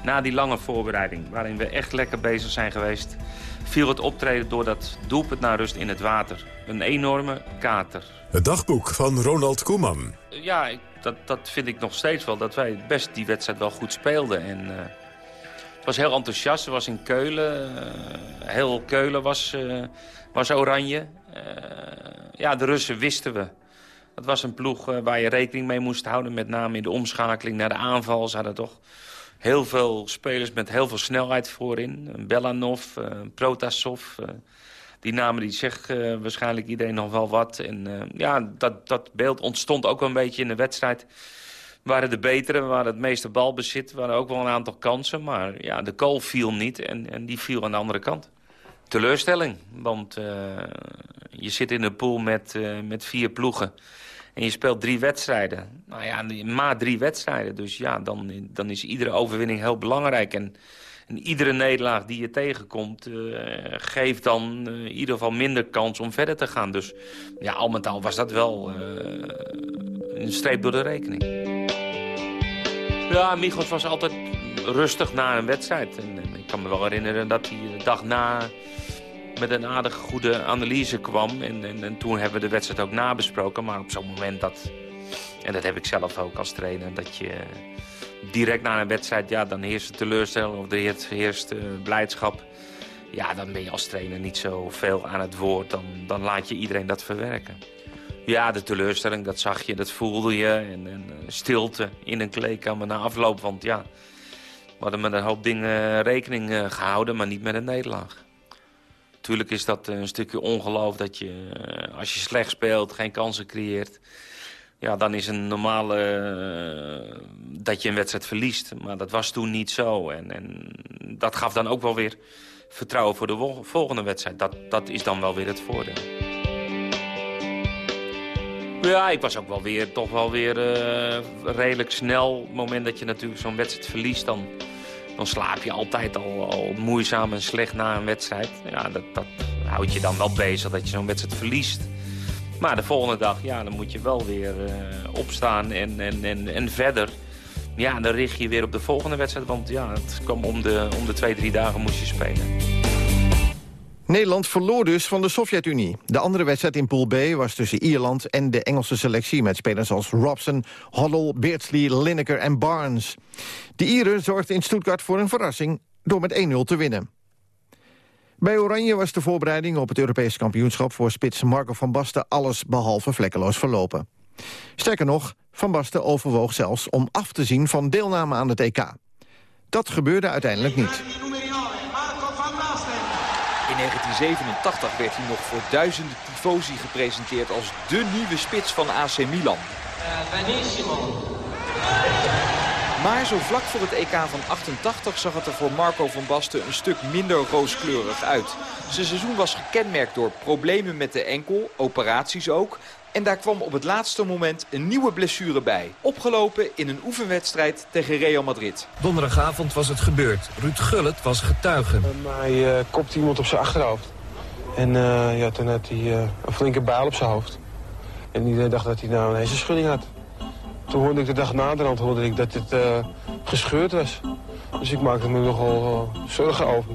na die lange voorbereiding, waarin we echt lekker bezig zijn geweest... viel het optreden door dat doelpunt naar rust in het water. Een enorme kater. Het dagboek van Ronald Koeman. Ja, dat, dat vind ik nog steeds wel. Dat wij best die wedstrijd wel goed speelden. En, uh, het was heel enthousiast. Het was in Keulen. Uh, heel Keulen was, uh, was oranje. Ja, de Russen wisten we. Het was een ploeg waar je rekening mee moest houden. Met name in de omschakeling naar de aanval. Ze hadden toch heel veel spelers met heel veel snelheid voorin. Belanov, Protasov... die namen die zegt waarschijnlijk iedereen nog wel wat. En ja, dat, dat beeld ontstond ook wel een beetje in de wedstrijd. Waren de betere, waren het meeste balbezit. waren ook wel een aantal kansen. Maar ja, de kool viel niet en, en die viel aan de andere kant. Teleurstelling, want uh, je zit in een pool met, met vier ploegen. En je speelt drie wedstrijden. Nou ja, maar drie wedstrijden. Dus ja, dan, dan is iedere overwinning heel belangrijk. En, en iedere nederlaag die je tegenkomt... Uh, geeft dan in ieder geval minder kans om verder te gaan. Dus ja, al met al was dat wel een streep door de rekening. Ja, Michels was altijd rustig na een wedstrijd. En, en ik kan me wel herinneren dat hij de dag na met een aardig goede analyse kwam. En, en, en, toen hebben we de wedstrijd ook nabesproken. Maar op zo'n moment dat, en dat heb ik zelf ook als trainer, dat je direct na een wedstrijd, ja, dan heerst teleurstelling of er heerst uh, blijdschap. Ja, dan ben je als trainer niet zo veel aan het woord. Dan, dan laat je iedereen dat verwerken. Ja, de teleurstelling, dat zag je, dat voelde je. En, stilte in een kleedkamer na afloop. Want ja, hadden met een hoop dingen rekening uh, gehouden, maar niet met een nederlaag. Natuurlijk is dat een stukje ongeloof dat je, als je slecht speelt, geen kansen creëert. Ja, dan is een normale uh, dat je een wedstrijd verliest. Maar dat was toen niet zo. En, en dat gaf dan ook wel weer vertrouwen voor de volgende wedstrijd. Dat, dat is dan wel weer het voordeel. Ja, ik was ook wel weer, toch wel weer uh, redelijk snel. Op het moment dat je natuurlijk zo'n wedstrijd verliest, dan dan slaap je altijd al, al moeizaam en slecht na een wedstrijd. Ja, dat, dat houdt je dan wel bezig dat je zo'n wedstrijd verliest. Maar de volgende dag, ja, dan moet je wel weer uh, opstaan en, en, en, en verder. Ja, dan richt je weer op de volgende wedstrijd. Want ja, het kwam om de, om de twee, drie dagen moest je spelen. Nederland verloor dus van de Sovjet-Unie. De andere wedstrijd in Pool B was tussen Ierland en de Engelse selectie... met spelers als Robson, Hoddle, Beardsley, Lineker en Barnes. De Ieren zorgden in Stuttgart voor een verrassing door met 1-0 te winnen. Bij Oranje was de voorbereiding op het Europese kampioenschap... voor spits Marco van Basten alles behalve vlekkeloos verlopen. Sterker nog, Van Basten overwoog zelfs om af te zien van deelname aan het EK. Dat gebeurde uiteindelijk niet. In 1987 werd hij nog voor duizenden tifosi gepresenteerd als de nieuwe spits van AC Milan. Maar zo vlak voor het EK van 88 zag het er voor Marco van Basten een stuk minder rooskleurig uit. Zijn seizoen was gekenmerkt door problemen met de enkel, operaties ook. En daar kwam op het laatste moment een nieuwe blessure bij. Opgelopen in een oefenwedstrijd tegen Real Madrid. Donderdagavond was het gebeurd. Ruud Gullit was getuige. Uh, hij uh, kopte iemand op zijn achterhoofd. En uh, ja, toen had hij een flinke baal op zijn hoofd. En iedereen dacht dat hij nou een hersenschudding had. Toen hoorde ik de dag naderhand hoorde ik dat het gescheurd was. Dus ik maakte me nogal zorgen over.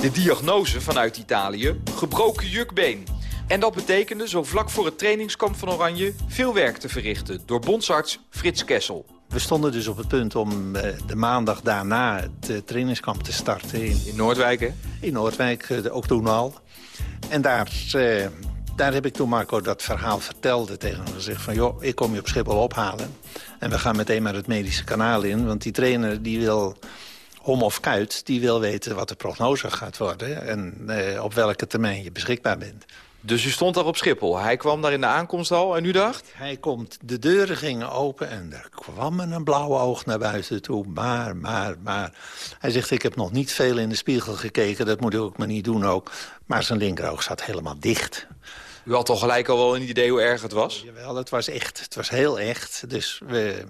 De diagnose vanuit Italië, gebroken jukbeen. En dat betekende, zo vlak voor het trainingskamp van Oranje... veel werk te verrichten door bondsarts Frits Kessel. We stonden dus op het punt om de maandag daarna het trainingskamp te starten. In, in Noordwijk, hè? In Noordwijk, ook toen al. En daar, daar heb ik toen Marco dat verhaal vertelde tegen hem gezegd van... joh, ik kom je op Schiphol ophalen. En we gaan meteen maar het medische kanaal in. Want die trainer die wil om of kuit, die wil weten wat de prognose gaat worden... en eh, op welke termijn je beschikbaar bent. Dus u stond daar op Schiphol. Hij kwam daar in de aankomst al en u dacht? Hij komt, de deuren gingen open en er kwam een blauwe oog naar buiten toe. Maar, maar, maar. Hij zegt, ik heb nog niet veel in de spiegel gekeken. Dat moet ik ook maar niet doen ook. Maar zijn linkeroog zat helemaal dicht. U had toch gelijk al wel een idee hoe erg het was? Jawel, het was echt. Het was heel echt. Dus we,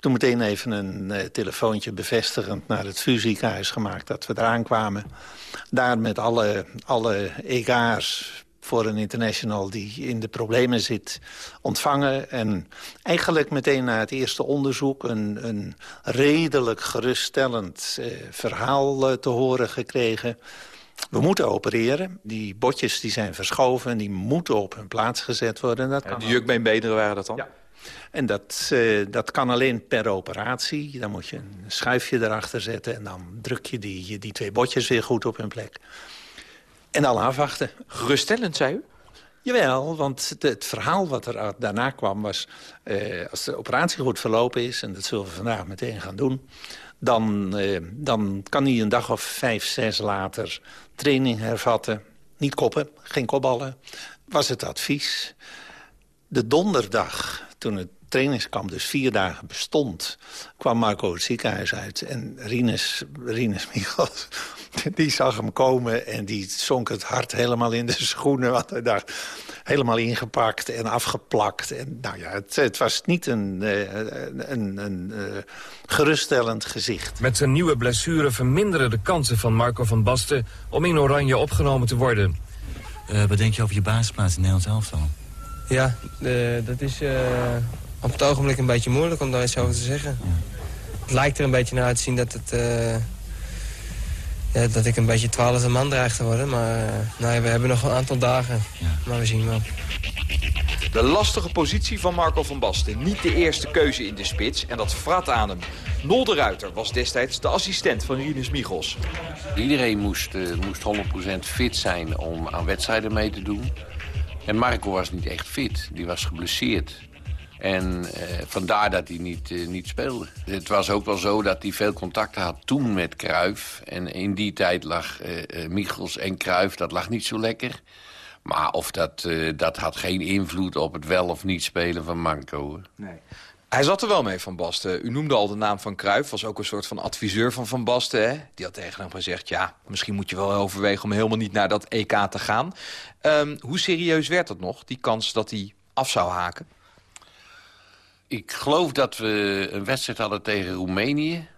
toen meteen even een uh, telefoontje bevestigend naar het VU-ziekenhuis gemaakt... dat we eraan kwamen. Daar met alle, alle EK's voor een international die in de problemen zit ontvangen. En eigenlijk meteen na het eerste onderzoek een, een redelijk geruststellend eh, verhaal eh, te horen gekregen. We moeten opereren. Die botjes die zijn verschoven en die moeten op hun plaats gezet worden. Dat ja, de jukbeenbederen waren dat dan? Ja. En dat, uh, dat kan alleen per operatie. Dan moet je een schuifje erachter zetten... en dan druk je die, die twee botjes weer goed op hun plek. En dan afwachten. Geruststellend, zei u? Jawel, want het, verhaal wat er daarna kwam was... Uh, als de operatie goed verlopen is, en dat zullen we vandaag meteen gaan doen... dan, uh, dan kan hij een dag of vijf, zes later training hervatten. Niet koppen, geen kopballen, was het advies. De donderdag, toen het trainingskamp dus vier dagen bestond... kwam Marco het ziekenhuis uit. En Rinus, Rinus Michels, <laughs> die zag hem komen... en die zonk het hart helemaal in de <laughs> schoenen. Want hij dacht, helemaal ingepakt en afgeplakt. En, nou ja, het, het was niet een, een, een, een uh, geruststellend gezicht. Met zijn nieuwe blessure verminderen de kansen van Marco van Basten... om in Oranje opgenomen te worden. Uh, wat denk je over je basisplaats in Nederlands elftal? Ja, dat is op het ogenblik een beetje moeilijk om daar iets over te zeggen. Het lijkt er een beetje naar uit te zien dat, het, uh, ja, dat ik een beetje twaalfde man dreig te worden. Maar uh, nou, we hebben nog een aantal dagen. Ja. Maar we zien wel. De lastige positie van Marco van Basten. Niet de eerste keuze in de spits. En dat vrat aan hem. Nol de Ruiter was destijds de assistent van Rinus Michels. Iedereen moest, uh, moest 100% fit zijn om aan wedstrijden mee te doen. En Marco was niet echt fit. Die was geblesseerd. En eh, vandaar dat hij niet, eh, niet speelde. Het was ook wel zo dat hij veel contact had toen met Kruif. En in die tijd lag eh, Michels en Kruif, dat lag niet zo lekker. Maar of dat, dat had geen invloed op het wel of niet spelen van Marco. Nee. Hij zat er wel mee, Van Basten. U noemde al de naam van Cruijff, was ook een soort van adviseur van Van Basten. Hè? Die had tegen hem gezegd, ja, misschien moet je wel overwegen... om helemaal niet naar dat EK te gaan. Um, hoe serieus werd dat nog, die kans dat hij af zou haken? Ik geloof dat we een wedstrijd hadden tegen Roemenië.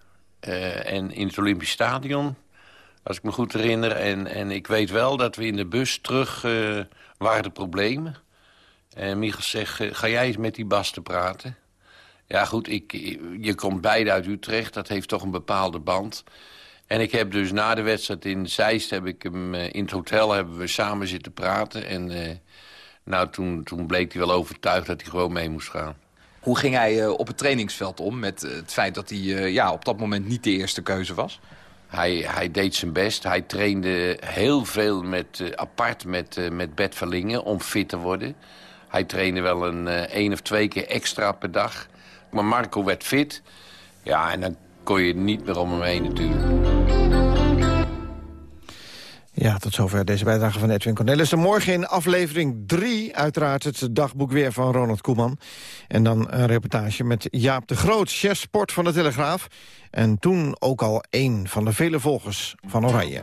Uh, en in het Olympisch Stadion, als ik me goed herinner. En, en ik weet wel dat we in de bus terug uh, waren de problemen. En Michel zegt, uh, ga jij eens met die Bas te praten? Ja goed, ik, je komt beide uit Utrecht, dat heeft toch een bepaalde band. En ik heb dus na de wedstrijd in Zeist, heb ik hem, in het hotel hebben we samen zitten praten. En nou, toen, toen bleek hij wel overtuigd dat hij gewoon mee moest gaan. Hoe ging hij uh, op het trainingsveld om met uh, het feit dat hij uh, ja, op dat moment niet de eerste keuze was? Hij, hij deed zijn best. Hij trainde heel veel met, apart met, met Bert Verlingen om fit te worden. Hij trainde wel een één of twee keer extra per dag. Maar Marco werd fit. Ja, en dan kon je niet meer om hem heen natuurlijk. Ja, tot zover deze bijdrage van Edwin Cornelissen. Morgen in aflevering 3 uiteraard het dagboek weer van Ronald Koeman. En dan een reportage met Jaap de Groot, chef sport van de Telegraaf. En toen ook al één van de vele volgers van Oranje.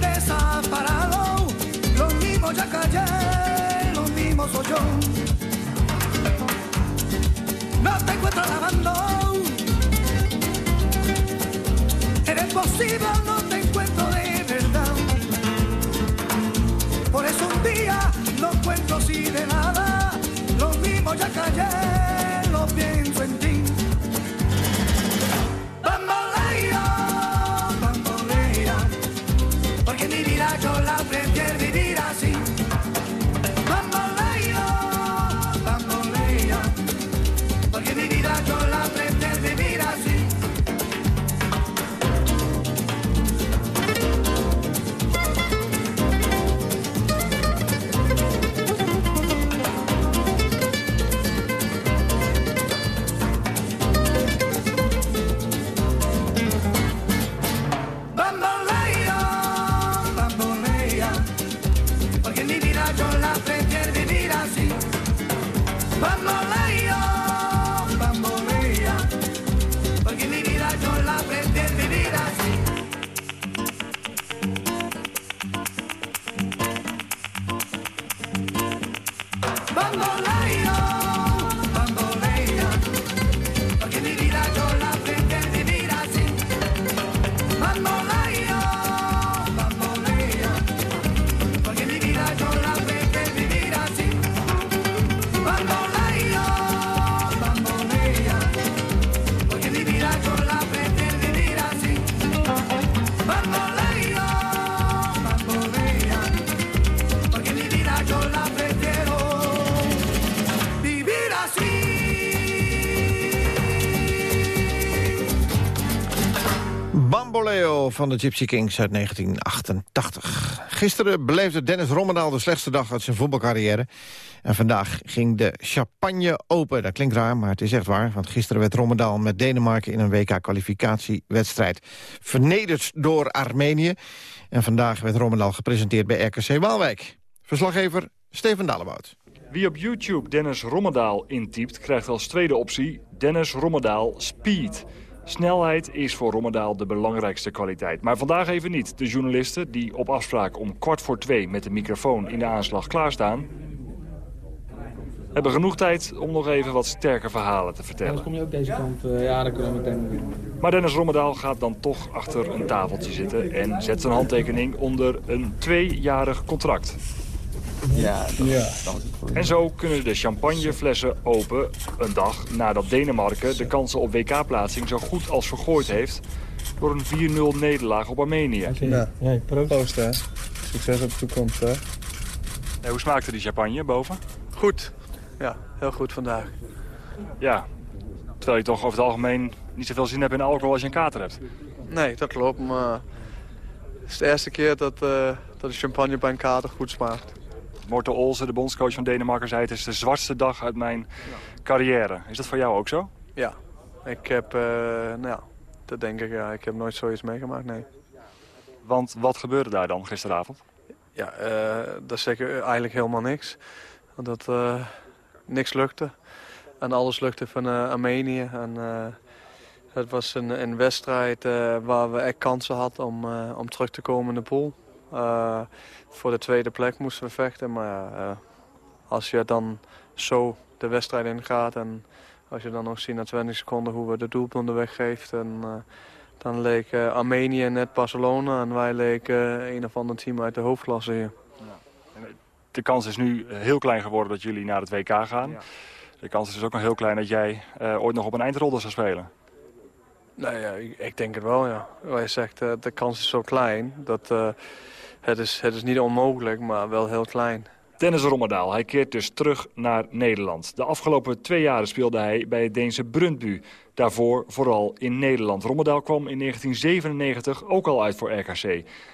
desamparado. Lo mismo ya callé, lo mismo soy yo. No te encuentro lavando. Eres posible, no te encuentro de verdad. Por eso un día no encuentro si de nada. Lo mismo ya callé. Van de Gypsy Kings uit 1988. Gisteren beleefde Dennis Rommedaal de slechtste dag uit zijn voetbalcarrière. En vandaag ging de champagne open. Dat klinkt raar, maar het is echt waar. Want gisteren werd Rommedaal met Denemarken in een WK-kwalificatiewedstrijd vernederd door Armenië. En vandaag werd Rommedaal gepresenteerd bij RKC Waalwijk. Verslaggever Steven Dalebout. Wie op YouTube Dennis Rommedaal intypt, krijgt als tweede optie Dennis Rommedaal Speed. Snelheid is voor Rommedaal de belangrijkste kwaliteit. Maar vandaag even niet. De journalisten die op afspraak om kwart voor twee met de microfoon in de aanslag klaarstaan... hebben genoeg tijd om nog even wat sterke verhalen te vertellen. Dan kom je ook deze kant. eh, ja, dan kunnen we meteen... Maar Dennis Rommedaal gaat dan toch achter een tafeltje zitten... en zet zijn handtekening onder een tweejarig contract. Ja, ja. En zo kunnen de champagneflessen open een dag nadat Denemarken de kansen op WK-plaatsing zo goed als vergooid heeft door een 4-0 nederlaag op Armenië. Ja, ja proost hè. Succes op de toekomst hè. En hoe smaakte die champagne boven? Goed. Ja, heel goed vandaag. Ja, terwijl je toch over het algemeen niet zoveel zin hebt in alcohol als je een kater hebt. Nee, dat klopt, maar het is de eerste keer dat, eh, dat de champagne bij een kater goed smaakt. Morten Olsen, de bondscoach van Denemarken, zei het is de zwartste dag uit mijn carrière. Is dat voor jou ook zo? Ja, ik heb, eh, nou ja, dat denk ik, ja. Ik heb nooit zoiets meegemaakt, nee. Want wat gebeurde daar dan gisteravond? Ja, eh dat zeg ik eigenlijk helemaal niks. Dat eh, niks lukte. En alles lukte van Armenië. En het was een, een wedstrijd waar we echt kansen hadden om, om terug te komen in de pool. Eh, voor de tweede plek moesten we vechten. Maar ja, eh, als je dan zo de wedstrijd ingaat en als je dan nog ziet na 20 seconden hoe we de doelpunten weggeeft... En, eh, dan leek Armenië net Barcelona en wij leken een of ander team uit de hoofdklasse hier. De kans is nu heel klein geworden dat jullie naar het WK gaan. De kans is dus ook nog heel klein dat jij ooit nog op een eindronde zou spelen. Nee, ja, ik, ik denk het wel, ja. Wij zegt, de kans is zo klein. Dat, het, is, het is niet onmogelijk, maar wel heel klein. Dennis Rommedaal, hij keert dus terug naar Nederland. De afgelopen twee jaren speelde hij bij het Deense Brøndby. Daarvoor vooral in Nederland. Rommedaal kwam in 1997 ook al uit voor RKC.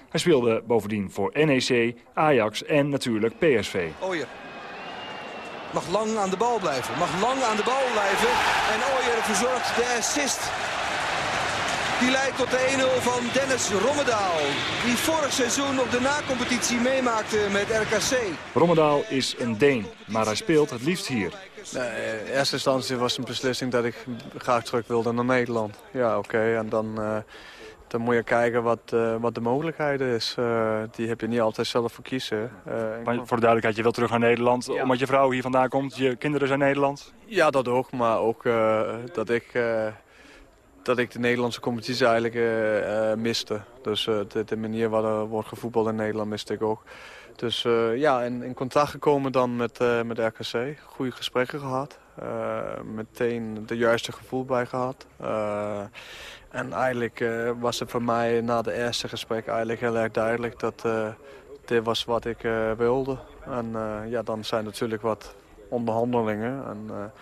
Hij speelde bovendien voor NEC, Ajax en natuurlijk PSV. Ooyer mag lang aan de bal blijven. Mag lang aan de bal blijven. En Ooyer verzorgt de assist. Die leidt tot de 1-0 van Dennis Rommedaal. Die vorig seizoen op de nacompetitie meemaakte met RKC. Rommedaal is een Deen, maar hij speelt het liefst hier. Nee, in eerste instantie was een beslissing dat ik graag terug wilde naar Nederland. Ja, oké. En dan, eh, dan moet je kijken wat, eh, wat de mogelijkheid is. Eh, die heb je niet altijd zelf voor kiezen. Eh, Maar voor de duidelijkheid, je wilt terug naar Nederland omdat je vrouw hier vandaan komt. Je kinderen zijn Nederlands. Ja, dat ook. Maar ook eh, dat ik eh, dat ik de Nederlandse competitie eigenlijk uh, uh, miste. Dus uh, de, de, manier waarop wordt gevoetbald in Nederland miste ik ook. Dus ja, in, in, contact gekomen dan met, met RKC. Goede gesprekken gehad. meteen de juiste gevoel bij gehad. en eigenlijk was het voor mij na de eerste gesprek eigenlijk heel erg duidelijk dat dit was wat ik wilde. En ja, dan zijn natuurlijk wat onderhandelingen. En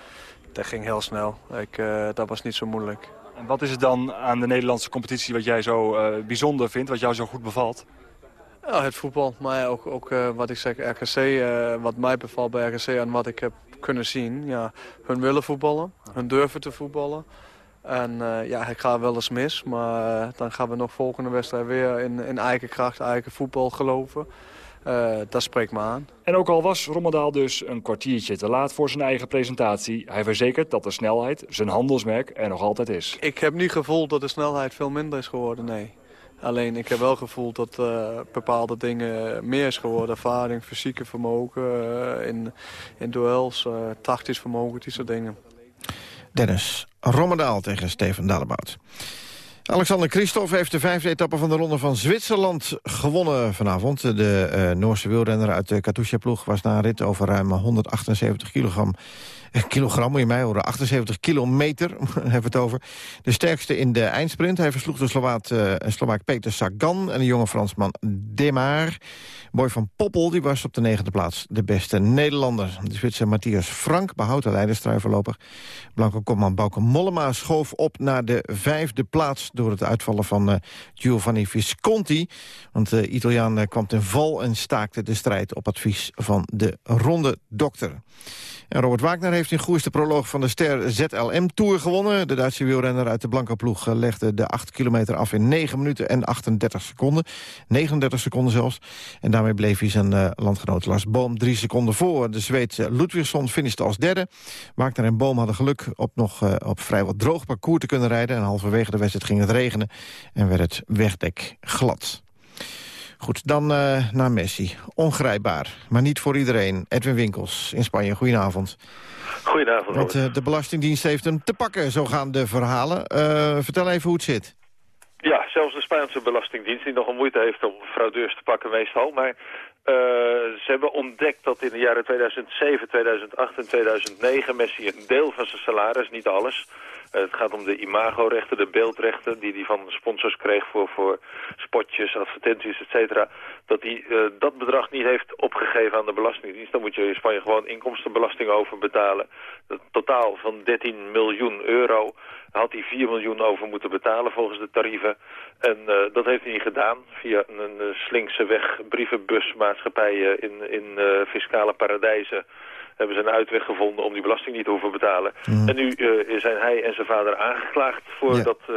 dat ging heel snel. Ik, dat was niet zo moeilijk. Wat is het dan aan de Nederlandse competitie wat jij zo uh, bijzonder vindt, wat jou zo goed bevalt? Het voetbal, maar ook, ook uh, wat ik zeg, RKC, uh, wat mij bevalt bij RKC en wat ik heb kunnen zien. Ja, hun willen voetballen, hun durven te voetballen. En ja, ik ga wel eens mis, maar dan gaan we nog volgende wedstrijd weer in, in eigen kracht, eigen voetbal geloven. Uh, dat spreekt me aan. En ook al was Rommedaal dus een kwartiertje te laat voor zijn eigen presentatie... hij verzekert dat de snelheid zijn handelsmerk er nog altijd is. Ik heb niet gevoeld dat de snelheid veel minder is geworden, nee. Alleen ik heb wel gevoeld dat uh, bepaalde dingen meer is geworden. Ervaring, fysieke vermogen, uh, in, in duels, tactisch vermogen, die soort dingen. Dennis Rommedaal tegen Steven Dalebout. Alexander Christophe heeft de vijfde etappe van de Ronde van Zwitserland gewonnen vanavond. De uh, Noorse wielrenner uit de Katusha-ploeg was na een rit over ruim 178 kilogram kilogram, moet je mij horen, 78 kilometer <laughs> hebben we het over. De sterkste in de eindsprint. Hij versloeg de Slovaak, uh, Slovaak Peter Sagan en de jonge Fransman Demar. Boy van Poppel die was op de negende plaats de beste Nederlander. De Zwitser Matthias Frank behoudt de leiderstrui voorlopig. Blanco kopman Bauke Mollema schoof op naar de vijfde plaats... door het uitvallen van uh, Giovanni Visconti. Want de Italiaan uh, kwam ten val en staakte de strijd op advies van de ronde dokter. En Robert Wagner heeft in Goes de proloog van de Ster ZLM Tour gewonnen. De Duitse wielrenner uit de Blanke ploeg eh, legde de 8 kilometer af in 9 minuten en 38 seconden. 39 seconden zelfs. En daarmee bleef hij zijn uh, landgenoot Lars Boom drie seconden voor. De Zweed Ludwigsson finishte als derde. Wagner en Boom hadden geluk op nog uh, op vrijwel droog parcours te kunnen rijden. En halverwege de wedstrijd ging het regenen en werd het wegdek glad. Goed, dan uh, naar Messi. Ongrijpbaar, maar niet voor iedereen. Edwin Winkels in Spanje, goedenavond. Goedenavond. Want uh, de Belastingdienst heeft hem te pakken, zo gaan de verhalen. Uh, vertel even hoe het zit. Ja, zelfs de Spaanse Belastingdienst die nogal moeite heeft om fraudeurs te pakken meestal. Maar ze hebben ontdekt dat in de jaren 2007, 2008 en 2009 Messi een deel van zijn salaris, niet alles het gaat om de imagorechten, de beeldrechten die hij van sponsors kreeg voor, voor spotjes, advertenties, et cetera. Dat hij uh, dat bedrag niet heeft opgegeven aan de Belastingdienst. Dan moet je in Spanje gewoon inkomstenbelasting over betalen. Het totaal van 13 miljoen euro had hij 4 miljoen over moeten betalen volgens de tarieven. En uh, dat heeft hij niet gedaan via een, een slinkse weg brievenbusmaatschappijen in, in fiscale paradijzen hebben ze een uitweg gevonden om die belasting niet te hoeven betalen. Mm. En nu uh, zijn hij en zijn vader aangeklaagd voor ja. dat uh,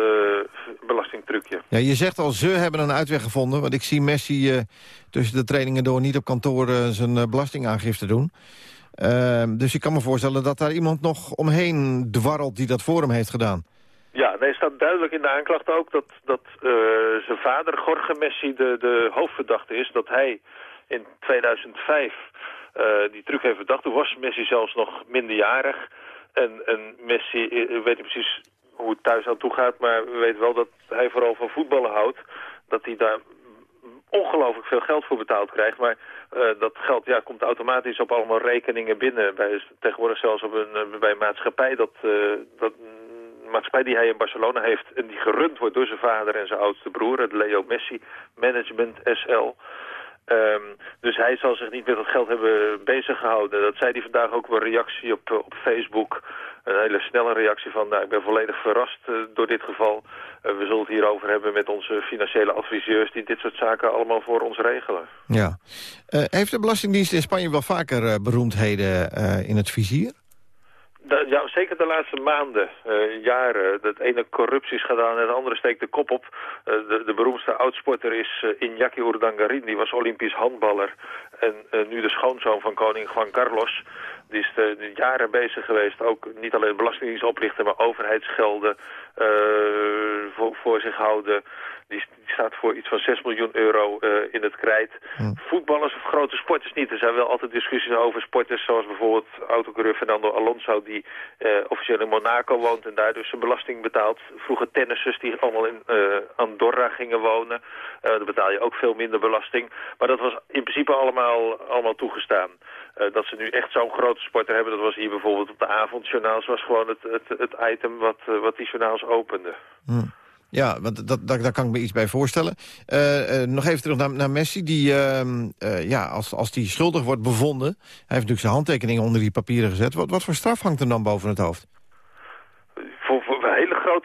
belastingtrucje. Ja, je zegt al, ze hebben een uitweg gevonden. Want ik zie Messi uh, tussen de trainingen door niet op kantoor zijn belastingaangifte doen. Ehm, dus ik kan me voorstellen dat daar iemand nog omheen dwarrelt die dat voor hem heeft gedaan. Ja, er staat duidelijk in de aanklacht ook dat, dat zijn vader, Jorge Messi, de, de hoofdverdachte is. Dat hij in 2005 uh, die truc heeft bedacht. Toen was Messi zelfs nog minderjarig. En, en Messi, eh, weet niet precies hoe het thuis aan toe gaat, maar we weten wel dat hij vooral van voetballen houdt. Dat hij daar ongelooflijk veel geld voor betaald krijgt. Maar uh, dat geld ja, komt automatisch op allemaal rekeningen binnen. Bij, tegenwoordig zelfs op een, bij een maatschappij dat, uh, dat maatschappij die hij in Barcelona heeft... en die gerund wordt door zijn vader en zijn oudste broer... het Leo Messi Management SL... Um, dus hij zal zich niet met dat geld hebben bezig gehouden. Dat zei hij vandaag ook wel reactie op, op Facebook. Een hele snelle reactie van, nou, ik ben volledig verrast uh, door dit geval. Uh, we zullen het hierover hebben met onze financiële adviseurs... die dit soort zaken allemaal voor ons regelen. Ja. Heeft de Belastingdienst in Spanje wel vaker beroemdheden in het vizier? Ja, zeker de laatste maanden, uh, jaren. Het ene corruptieschandaal en het andere steekt de kop op. Uh, de, de, beroemdste oudsporter is uh, Iñaki. Die was Olympisch handballer. En nu de schoonzoon van koning Juan Carlos. Die is de, jaren bezig geweest. Ook niet alleen belastingdienst oplichten, maar overheidsgelden voor, voor zich houden. Die, die staat voor iets van 6 miljoen euro eh, in het krijt. Voetballers of grote sporters niet. Er zijn wel altijd discussies over sporters zoals bijvoorbeeld autocoureur Fernando Alonso... die eh, officieel in Monaco woont en daar dus zijn belasting betaalt. Vroeger tennissers die allemaal in eh, Andorra gingen wonen. Eh daar betaal je ook veel minder belasting. Maar dat was in principe allemaal, allemaal toegestaan. Eh, dat ze nu echt zo'n grote sporter hebben, dat was hier bijvoorbeeld op de avondjournaals... was gewoon het, het, het item wat, eh, wat die journaals opende. Ja, want dat, dat, daar kan ik me iets bij voorstellen. Eh, nog even terug naar, naar Messi. Die, ehm, eh, ja, als, als die schuldig wordt bevonden... hij heeft natuurlijk zijn handtekeningen onder die papieren gezet. Wat, wat voor straf hangt er dan boven het hoofd?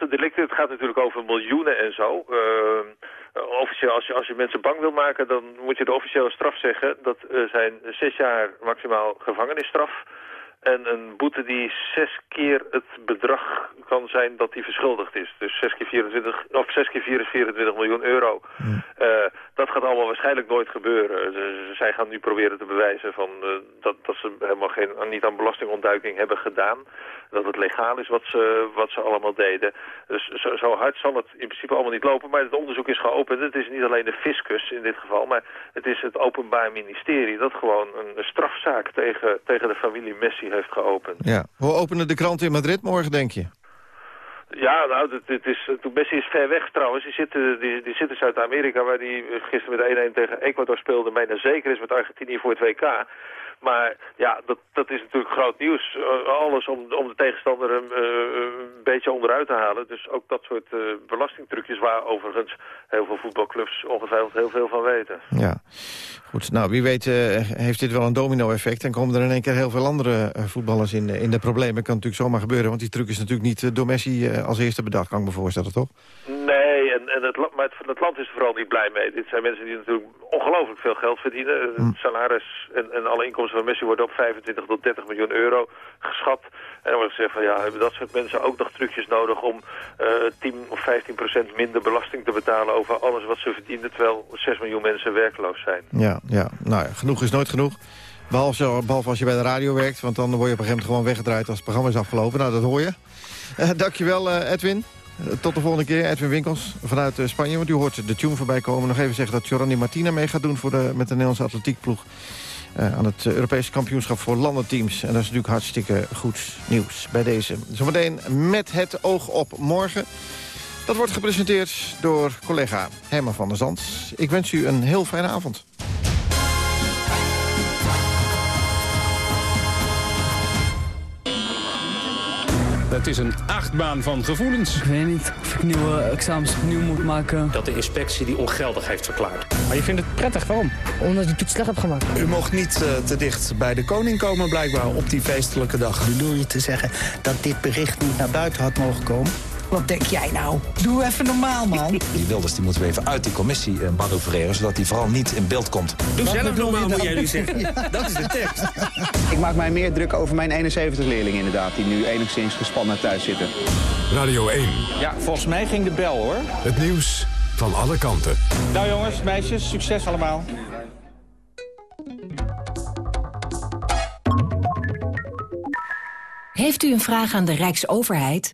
Grote delicten, het gaat natuurlijk over miljoenen en zo. Uh, officieel, als je, als je mensen bang wil maken, dan moet je de officiële straf zeggen. Dat uh, zijn zes jaar maximaal gevangenisstraf. En een boete die zes keer het bedrag kan zijn dat hij verschuldigd is. Dus 6 keer 24, of 6 keer 4 is 24 miljoen euro. Uh, dat gaat allemaal waarschijnlijk nooit gebeuren. Z zij gaan nu proberen te bewijzen van, uh, dat, dat ze helemaal geen, niet aan belastingontduiking hebben gedaan. Dat het legaal is wat ze, wat ze allemaal deden. Dus zo, zo hard zal het in principe allemaal niet lopen. Maar het onderzoek is geopend. Het is niet alleen de fiscus in dit geval, maar het is het Openbaar Ministerie... dat gewoon een strafzaak tegen, tegen de familie Messi heeft geopend. Ja. Hoe openen de kranten in Madrid morgen, denk je? Ja, nou, het, het is, Messi is ver weg trouwens. Die zit, die, die zit in Zuid-Amerika, waar hij gisteren met 1-1 tegen Ecuador speelde. Bijna zeker is met Argentinië voor het WK. Maar ja, dat, dat is natuurlijk groot nieuws. alles om, om de tegenstander een, uh, een beetje onderuit te halen. Dus ook dat soort uh, belastingtrucjes waar overigens heel veel voetbalclubs ongetwijfeld heel veel van weten. Ja, goed. Nou, wie weet heeft dit wel een domino-effect... en komen er in één keer heel veel andere voetballers in, in de problemen. Kan natuurlijk zomaar gebeuren, want die truc is natuurlijk niet door Messi als eerste bedacht, kan ik me voorstellen, toch? En, het, maar het, het land is er vooral niet blij mee. Dit zijn mensen die natuurlijk ongelooflijk veel geld verdienen. Het salaris en, en alle inkomsten van Messi worden op 25 tot 30 miljoen euro geschat. En dan wordt gezegd van ja, hebben dat soort mensen ook nog trucjes nodig om uh, 10 of 15 procent minder belasting te betalen over alles wat ze verdienen, terwijl 6 miljoen mensen werkloos zijn. Ja, ja. nou ja, genoeg is nooit genoeg. Behalve, behalve als je bij de radio werkt, want dan word je op een gegeven moment gewoon weggedraaid als het programma is afgelopen. Nou, dat hoor je. Uh, dankjewel uh, Edwin. Tot de volgende keer, Edwin Winkels vanuit uh, Spanje. Want u hoort de tune voorbij komen. Nog even zeggen dat Jorani Martina mee gaat doen voor de, met de Nederlandse atletiekploeg. Uh, aan het Europese kampioenschap voor landenteams. En dat is natuurlijk hartstikke goed nieuws bij deze. Zometeen met het oog op morgen. Dat wordt gepresenteerd door collega Herman van der Zand. Ik wens u een heel fijne avond. Het is een achtbaan van gevoelens. Ik weet niet of ik nieuwe examens opnieuw moet maken. Dat de inspectie die ongeldig heeft verklaard. Maar je vindt het prettig, waarom? Omdat ik het slecht heb gemaakt. U mocht niet uh, te dicht bij de koning komen blijkbaar op die feestelijke dag. Bedoel je te zeggen dat dit bericht niet naar buiten had mogen komen? Wat denk jij nou? Doe even normaal, man. <laughs> Die Wilders die moeten we even uit die commissie uh, manoeuvreren... zodat hij vooral niet in beeld komt. Doe Wat zelf normaal, moet jij nu zeggen. <laughs> ja. Dat is de tekst. Ik maak mij meer druk over mijn 71-leerlingen inderdaad... die nu enigszins gespannen thuis zitten. Radio 1. Ja, volgens mij ging de bel, hoor. Het nieuws van alle kanten. Nou jongens, meisjes, succes allemaal. Heeft u een vraag aan de Rijksoverheid?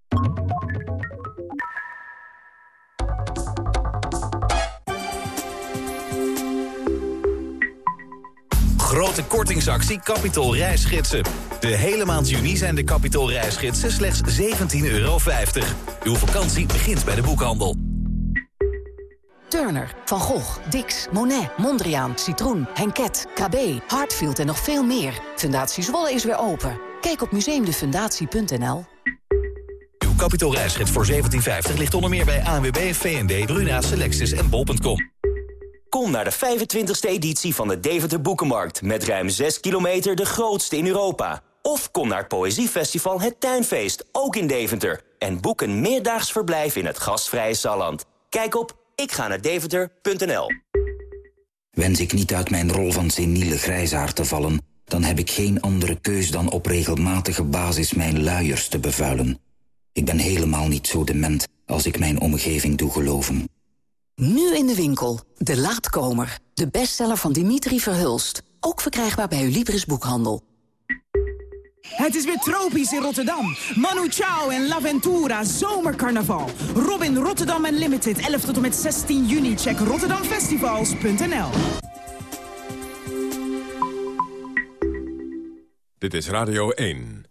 Grote kortingsactie Capitol reisgidsen. De hele maand juni zijn de Capitol reisgidsen slechts 17,50 euro. Uw vakantie begint bij de boekhandel. Turner, Van Gogh, Dix, Monet, Mondriaan, Citroen, Henket, KB, Hartfield en nog veel meer. Fundatie Zwolle is weer open. Kijk op museumdefundatie.nl. Uw Capitol reisgids voor 1750 ligt onder meer bij ANWB, V&D, Bruna, Selectis en Bol.com. Kom naar de 25e editie van de Deventer Boekenmarkt... met ruim 6 kilometer de grootste in Europa. Of kom naar het Poëziefestival Het Tuinfeest, ook in Deventer... en boek een meerdaags verblijf in het gastvrije Salland. Kijk op ikga-naar-deventer.nl. Wens ik niet uit mijn rol van seniele grijzaar te vallen... dan heb ik geen andere keus dan op regelmatige basis mijn luiers te bevuilen. Ik ben helemaal niet zo dement als ik mijn omgeving doe geloven. Nu in de winkel. De Laatkomer. De bestseller van Dimitri Verhulst. Ook verkrijgbaar bij uw Libris Boekhandel. Het is weer tropisch in Rotterdam. Manu Chao en L'Aventura Zomercarnaval. Robin Rotterdam Unlimited 11 tot en met 16 juni. Check rotterdamfestivals.nl Dit is Radio 1.